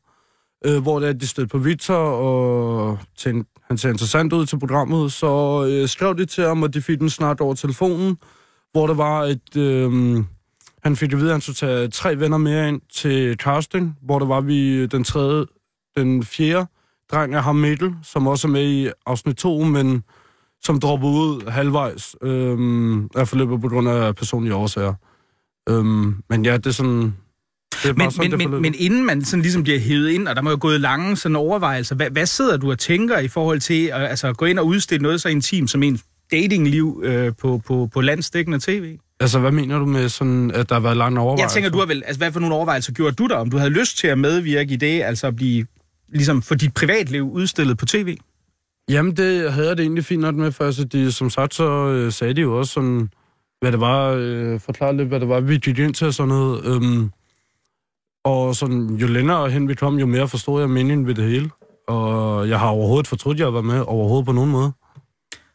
S14: øh, hvor det er, de stødte på Victor, og tænkte, han ser interessant ud til programmet, så øh, skrev de til ham, og de fik den snart over telefonen, hvor der var et... Øh, Han fik at vide, at han skulle tage tre venner mere ind til casting, hvor der var vi øh, den tredje, den fjerde dreng af ham Mikkel, som også er med i afsnit 2, men som dropper ud halvvejs øh, af forløbet på grund af personlige årsager. Øh, men ja, det er sådan... Det
S3: Men,
S14: sådan,
S3: men, men, men inden man sådan ligesom bliver hævet ind, og der må jo gået lange sådan overvejelser, hvad, hvad sidder du og tænker i forhold til at altså, gå ind og udstille noget så intimt som en datingliv øh, på, på, på landstækkende tv?
S14: Altså, hvad mener du med sådan, at der har været lange overvejelser?
S3: Jeg tænker, du har vel, altså hvad for nogle overvejelser gjorde du der, om du havde lyst til at medvirke i det, altså at blive, ligesom for dit privatliv udstillet på tv?
S14: Jamen, det havde jeg det egentlig fint nok med, for altså, de, som sagt, så øh, sagde de jo også sådan, hvad det var, øh, forklare lidt, hvad det var, vi gik ind til sådan noget. Øhm, og sådan, jo længere hen vi kom, jo mere forstod jeg meningen ved det hele. Og jeg har overhovedet fortrudt, at jeg var med, overhovedet på nogen måde.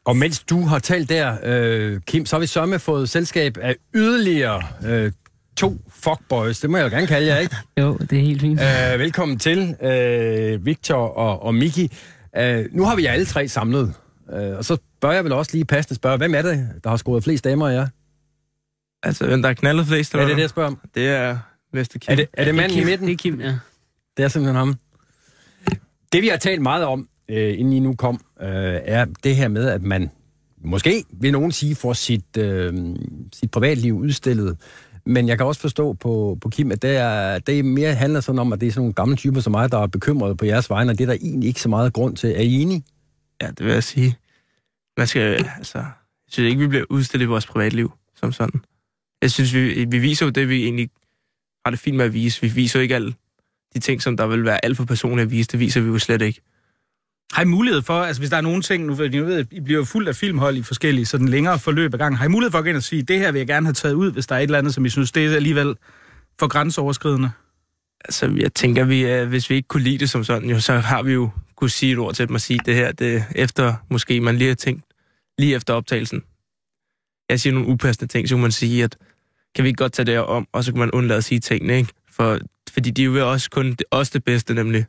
S4: Og mens du har talt der, øh, Kim, så har vi sørme fået selskab af yderligere øh, to fuckboys. Det må jeg jo gerne kalde jer, ikke?
S18: Jo, det er helt fint.
S4: Øh, velkommen til, øh, Victor og, og Miki. Øh, nu har vi jer alle tre samlet. Øh, og så bør jeg vel også lige passende spørge, hvem er det, der har scoret flest damer af jer?
S19: Altså, hvem der er knaldet flest?
S4: Ja, det er det, jeg spørger om.
S19: Det er Mester Kim.
S4: Er det, er det manden
S18: Kim,
S4: i midten?
S18: Det er Kim, ja.
S4: Det er simpelthen ham. Det, vi har talt meget om, øh, inden I nu kom, øh, er det her med, at man måske, vil nogen sige, får sit, øh, sit privatliv udstillet. Men jeg kan også forstå på, på Kim, at det, er, det mere handler sådan om, at det er sådan nogle gamle typer som mig, der er bekymrede på jeres vegne, og det er der egentlig ikke så meget grund til. Er I enige?
S19: Ja, det vil jeg sige. Man skal, altså, jeg synes ikke, vi bliver udstillet i vores privatliv som sådan. Jeg synes, vi, vi viser jo det, vi egentlig har det fint med at vise. Vi viser jo ikke alle de ting, som der vil være alt for personlige at vise. Det viser vi jo slet ikke.
S3: Har I mulighed for, altså hvis der er nogle ting, nu jeg, ved, I bliver fuldt af filmhold i forskellige sådan længere forløb ad gang, har I mulighed for at gå ind og sige, det her vil jeg gerne have taget ud, hvis der er et eller andet, som I synes, det er alligevel for grænseoverskridende?
S19: Altså, jeg tænker, vi, øh, hvis vi ikke kunne lide det som sådan, jo, så har vi jo kunne sige et ord til dem og sige, det her, det efter måske man lige har tænkt, lige efter optagelsen. Jeg siger nogle upassende ting, så kunne man sige, at kan vi ikke godt tage det her om, og så kan man undlade at sige tingene, ikke? For, fordi de er jo også kun det, også det bedste, nemlig.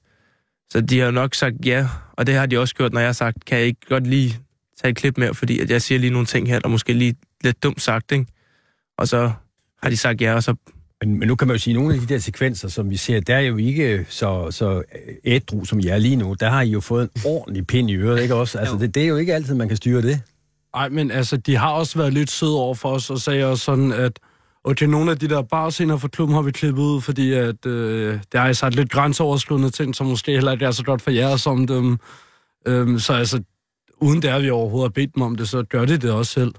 S19: Så de har jo nok sagt ja, og det har de også gjort, når jeg har sagt, kan jeg ikke godt lige tage et klip mere, fordi at jeg siger lige nogle ting her, der måske lige lidt dumt sagt, ikke? Og så har de sagt ja, og så
S4: Men, men nu kan man jo sige, at nogle af de der sekvenser, som vi ser, der er jo ikke så, så ædru, som I er lige nu. Der har I jo fået en ordentlig pind i øret, ikke også? Altså, det, det er jo ikke altid, man kan styre det.
S14: Ej, men altså, de har også været lidt søde over for os, og sagde også sådan, at okay, nogle af de der barscener for klubben har vi klippet ud, fordi at, øh, der er altså lidt grænseoverskridende ting, som måske heller ikke er så godt for jer som dem. Øhm, så altså, uden det er vi overhovedet har bedt dem om det, så gør de det også selv.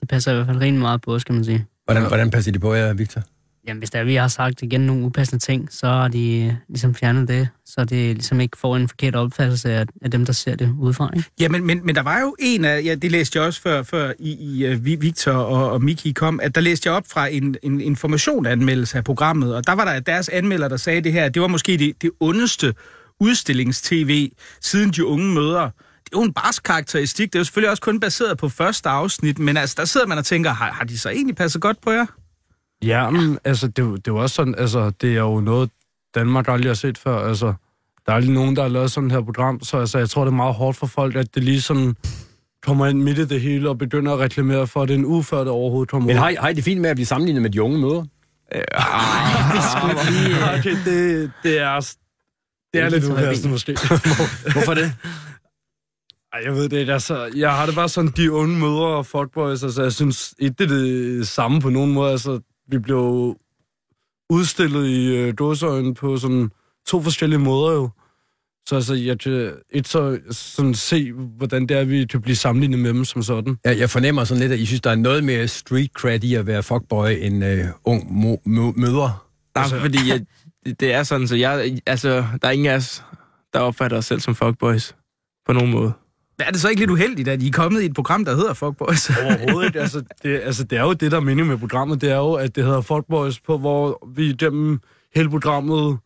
S18: Det passer i hvert fald rimelig meget på os, kan man sige.
S4: Hvordan, hvordan passer de på jer, Victor?
S18: Jamen, hvis der vi har sagt igen nogle upassende ting, så har de øh, ligesom fjernet det, så det ligesom ikke får en forkert opfattelse af, af dem, der ser det udefra. Ikke?
S3: Ja, men, men, men der var jo en af, ja, det læste jeg også før, før i, i øh, Victor og, og Miki kom, at der læste jeg op fra en, en informationanmeldelse af programmet, og der var der deres anmelder, der sagde det her, at det var måske det, det ondeste udstillingstv siden de unge møder. Det er jo en barsk karakteristik, det er jo selvfølgelig også kun baseret på første afsnit, men altså, der sidder man og tænker, har, har de så egentlig passet godt på jer?
S14: Ja, men altså, det, er jo- det er jo også sådan, altså, det er jo noget, Danmark aldrig har set før. Altså, der er aldrig nogen, der har lavet sådan her program, så altså, jeg tror, det er meget hårdt for folk, at det lige sådan kommer ind midt i det hele og begynder at reklamere for, at det er en uge før det overhovedet kommer
S4: Men har I, har I det fint med at blive sammenlignet med de unge møder?
S14: okay, det, det er, det er lidt upassende måske.
S4: Hvorfor det?
S14: Ej, jeg ved det ikke, altså, jeg har det bare sådan, de unge mødre og fuckboys, altså, jeg synes ikke, det er det samme på nogen måde, altså, vi blev udstillet i øh, dåseøjne på sådan to forskellige måder jo. Så altså, jeg kan ikke så sådan se, hvordan det er, vi kan blive sammenlignet med dem som sådan.
S4: Jeg, jeg fornemmer sådan lidt, at I synes, der er noget mere street cred i at være fuckboy end øh, ung mo- mødre.
S19: Nej, altså, fordi jeg, det- det er sådan, så jeg, altså, der er ingen af os, der opfatter os selv som fuckboys på nogen måde.
S3: Er det så ikke lidt uheldigt, at I er kommet i et program, der hedder Fuckboys?
S14: Overhovedet ikke. Altså det, altså, det er jo det, der er meningen med programmet. Det er jo, at det hedder Fuckboys, på, hvor vi gennem hele programmet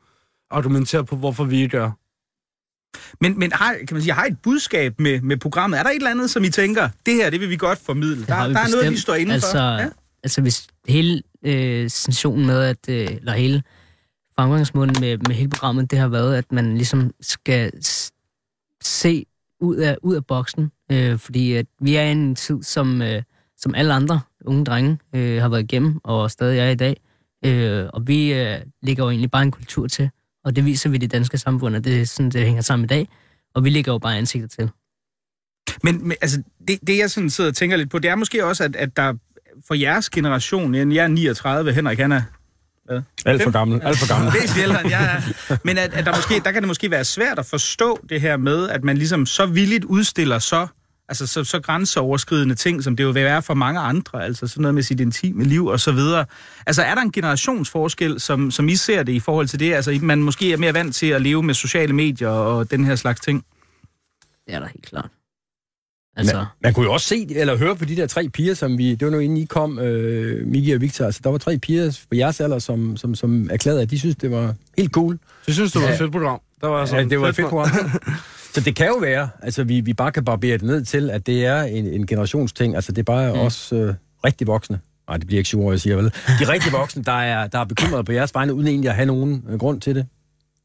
S14: argumenterer på, hvorfor vi ikke er.
S3: Men, men har, kan man sige, har I et budskab med, med programmet? Er der et eller andet, som I tænker, det her, det vil vi godt formidle? Der, der er noget, vi står inden
S18: altså,
S3: for. Ja?
S18: Altså, hvis hele øh, sensationen med, at, øh, eller hele fremgangsmåden med, med hele programmet, det har været, at man ligesom skal se ud af, ud af boksen, øh, fordi at vi er i en tid, som, øh, som alle andre unge drenge øh, har været igennem, og stadig er i dag. Øh, og vi øh, ligger jo egentlig bare en kultur til, og det viser vi i det danske samfund, og det er sådan, det hænger sammen i dag. Og vi ligger jo bare ansigter til.
S3: Men, men altså, det, det jeg sådan sidder og tænker lidt på, det er måske også, at, at der for jeres generation, jeg er 39, Henrik han er hvad?
S4: Alt for gammel, alt for gammel.
S3: Væsentligt ældre end jeg er. Men at, at der, måske, der kan det måske være svært at forstå det her med, at man ligesom så villigt udstiller så, altså så, så grænseoverskridende ting, som det jo vil være for mange andre, altså sådan noget med sit intime liv og så videre. Altså er der en generationsforskel, som, som I ser det i forhold til det? Altså man måske er mere vant til at leve med sociale medier og den her slags ting?
S18: Det er der helt klart.
S4: Altså... Man, man kunne jo også se, eller høre på de der tre piger, som vi... Det var nu inden I kom, øh, Miki og Victor. Altså, der var tre piger på jeres alder, som, som, som erklærede, at de synes, det var helt cool.
S14: Jeg synes, det var
S4: Ja.
S14: et fedt program. Der var altså
S4: Ja,
S14: et
S4: det var et
S14: fedt
S4: fedt program. Så det kan jo være, altså vi, vi bare kan barbere det ned til, at det er en, en generationsting. Altså det er bare mm. også øh, rigtig voksne. Nej, det bliver ikke syv år, jeg siger vel. De rigtig voksne, der er, der er bekymrede på jeres vegne, uden egentlig at have nogen øh, grund til det.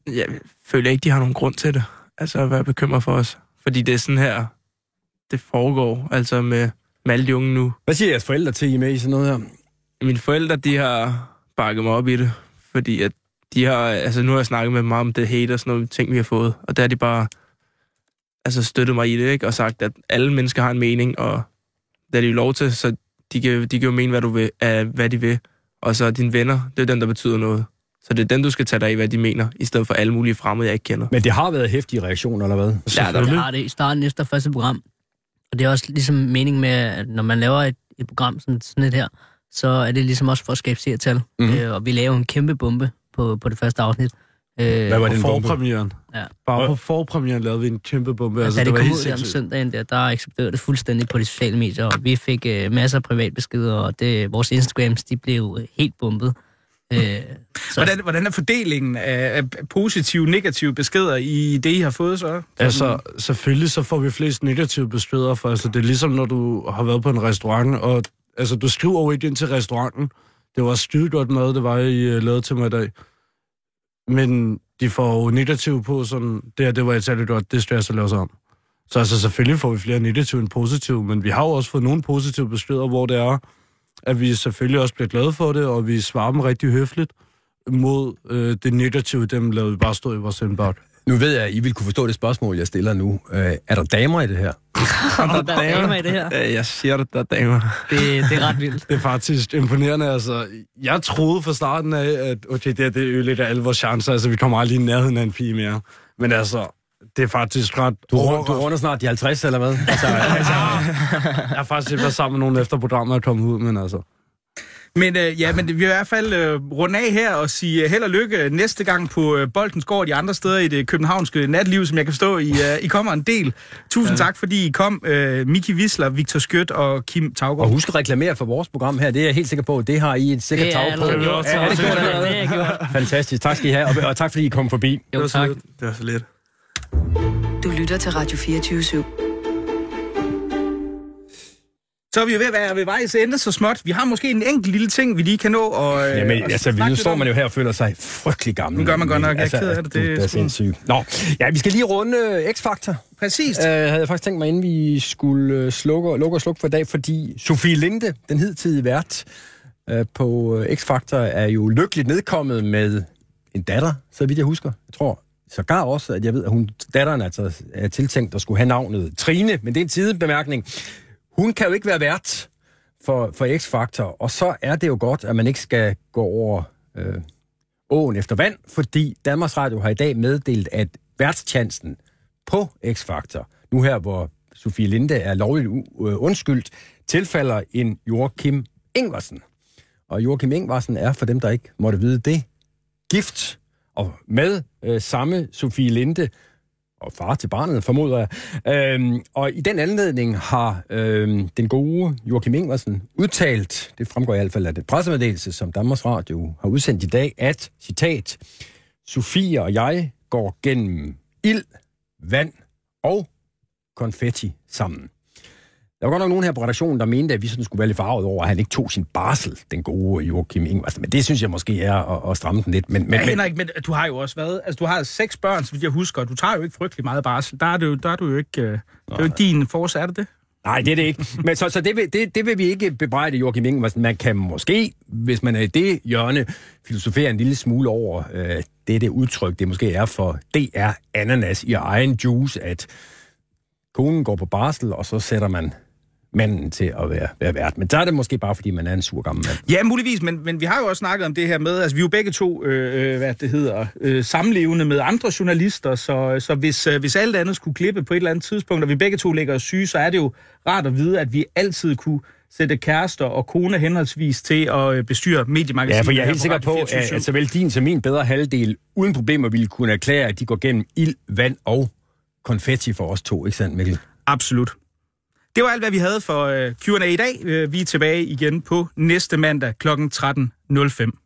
S19: Jeg føler ikke, de har nogen grund til det. Altså at være bekymret for os. Fordi det er sådan her, det foregår. Altså med, med alle de unge nu.
S4: Hvad siger jeres forældre til, I med i sådan noget her?
S19: Mine forældre, de har bakket mig op i det. Fordi at de har, altså nu har jeg snakket med dem meget om det hate og sådan nogle ting, vi har fået. Og der har de bare altså støttet mig i det, ikke? Og sagt, at alle mennesker har en mening, og det er de jo lov til, så de kan, de kan jo mene, hvad, du vil, af, hvad de vil. Og så dine venner, det er den, der betyder noget. Så det er den, du skal tage dig af, hvad de mener, i stedet for alle mulige fremmede, jeg ikke kender.
S4: Men det har været hæftige reaktioner, eller hvad?
S18: Ja, der har det i starten efter første program. Og det er også ligesom mening med, at når man laver et, et program sådan, sådan et her, så er det ligesom også for at skabe seertal. Mm. Øh, og vi laver en kæmpe bombe på, på det første afsnit. Øh,
S14: Hvad var
S18: for-
S14: forpremieren?
S18: Ja.
S14: Bare på forpremieren lavede vi en kæmpe bombe.
S18: Altså,
S14: Altså,
S18: da det,
S14: var
S18: kom ud der om søndagen, der, der eksploderede det fuldstændig på de sociale medier, og vi fik øh, masser af privatbeskeder, og det, vores Instagrams, de blev øh, helt bumpet. Øh,
S3: Hvordan, hvordan er fordelingen af, af positive, negative beskeder i det, I har fået så?
S14: Altså, selvfølgelig så får vi flest negative beskeder, for altså, det er ligesom, når du har været på en restaurant, og altså, du skriver jo ikke ind til restauranten. Det var skide godt mad, det var, I uh, lavede til mig i dag. Men de får jo negative på, sådan, det her, det var et særligt godt, det skal jeg så lave sig om. Så altså, selvfølgelig får vi flere negative end positive, men vi har jo også fået nogle positive beskeder, hvor det er, at vi selvfølgelig også bliver glade for det, og vi svarer dem rigtig høfligt mod øh, det negative, dem lader vi bare stå i vores indbakke.
S4: Nu ved jeg, at I vil kunne forstå det spørgsmål, jeg stiller nu. Øh, er der damer i det her?
S18: Og der er damer i det her.
S19: Ja, jeg siger det, der er damer.
S18: Det, det er ret vildt.
S14: Det er faktisk imponerende, altså. Jeg troede fra starten af, at okay, det, her, det ødelægger alle vores chancer, altså vi kommer aldrig i nærheden af en pige mere. Men altså, det er faktisk ret...
S4: Du, rund, du runder snart de 50, eller hvad? Altså, altså,
S14: Jeg har faktisk været sammen med nogen efter programmet er kommet ud, men altså...
S3: Men øh, ja, men vi vil i hvert fald øh, runde af her og sige øh, held og lykke næste gang på øh, Boldens Gård og de andre steder i det københavnske natliv, som jeg kan forstå, I, øh, I kommer en del. Tusind ja. tak, fordi I kom. Øh, Miki Visler, Victor Skødt og Kim Taugaard.
S4: og husk at reklamere for vores program her. Det er jeg helt sikker på. Det har I et sikkert
S18: er
S4: tag på.
S18: gjort,
S4: Ja, det,
S18: er gjort.
S4: Fantastisk. Tak skal I have, og, og tak fordi I kom forbi.
S18: Jo, tak.
S19: Det var så lidt.
S1: Du lytter til Radio 24 /7.
S3: Så er vi jo ved at være ved vejs ende så småt. Vi har måske en enkelt lille ting, vi lige kan nå. Og, øh,
S4: Jamen,
S3: og
S4: altså, nu står man jo her og føler sig frygtelig gammel.
S3: Nu gør man godt nok. Jeg er
S4: Altså,
S3: ked af det. Det er
S4: det er sindssygt. Nå, ja, vi skal lige runde øh, X-Factor.
S3: Præcis.
S4: Øh, havde jeg faktisk tænkt mig, inden vi skulle øh, slukke, lukke og slukke for i dag, fordi Sofie Linde, den hidtidige vært øh, på øh, X-Factor, er jo lykkeligt nedkommet med en datter, så vidt jeg husker. Jeg tror sågar også, at jeg ved, at hun, datteren altså er tiltænkt at skulle have navnet Trine, men det er en sidebemærkning. Hun kan jo ikke være vært for, for X-Factor, og så er det jo godt, at man ikke skal gå over øh, åen efter vand, fordi Danmarks Radio har i dag meddelt, at værtschancen på X-Factor, nu her hvor Sofie Linde er lovligt øh, undskyldt, tilfalder en Joachim Ingvarsen. Og Joachim Ingvarsen er, for dem, der ikke måtte vide det, gift og med øh, samme Sofie Linde, og far til barnet, formoder jeg. Øhm, og i den anledning har øhm, den gode Joachim Ingersen udtalt, det fremgår i hvert fald af det pressemeddelelse, som Danmarks Radio har udsendt i dag, at, citat, Sofie og jeg går gennem ild, vand og konfetti sammen. Der var godt nok nogen her på redaktionen, der mente, at vi sådan skulle være lidt farvet over, at han ikke tog sin barsel, den gode Joachim Ingvarsen. Men det synes jeg måske er at, at stramme den lidt. Men, men,
S3: ja, Henrik, men du har jo også været... Altså, du har seks børn, så jeg husker, og du tager jo ikke frygtelig meget barsel. Der er, det jo, der er du jo ikke... Øh, det er jo ikke din force, er det det?
S4: Nej, det er det ikke. Men så, så det, vil, det, det vil vi ikke bebrejde Joachim Ingemann. Man kan måske, hvis man er i det hjørne, filosofere en lille smule over øh, det, det udtryk, det måske er for DR ananas i egen juice, at konen går på barsel, og så sætter man manden til at være, være vært. Men så er det måske bare, fordi man er en sur gammel mand.
S3: Ja, muligvis, men, men vi har jo også snakket om det her med, altså vi er jo begge to, øh, øh, hvad det hedder, øh, samlevende med andre journalister, så, så hvis, øh, hvis alt andet skulle klippe på et eller andet tidspunkt, og vi begge to ligger syge, så er det jo rart at vide, at vi altid kunne sætte kærester og kone henholdsvis til at øh, bestyre mediemagasinet.
S4: Ja, for jeg er helt sikker på,
S3: Radio 24/7.
S4: at, at såvel din som min bedre halvdel uden problemer ville kunne erklære, at de går gennem ild, vand og konfetti for os to, ikke sandt, Mikkel?
S3: Absolut. Det var alt, hvad vi havde for øh, Q&A i dag. Øh, vi er tilbage igen på næste mandag kl. 13.05.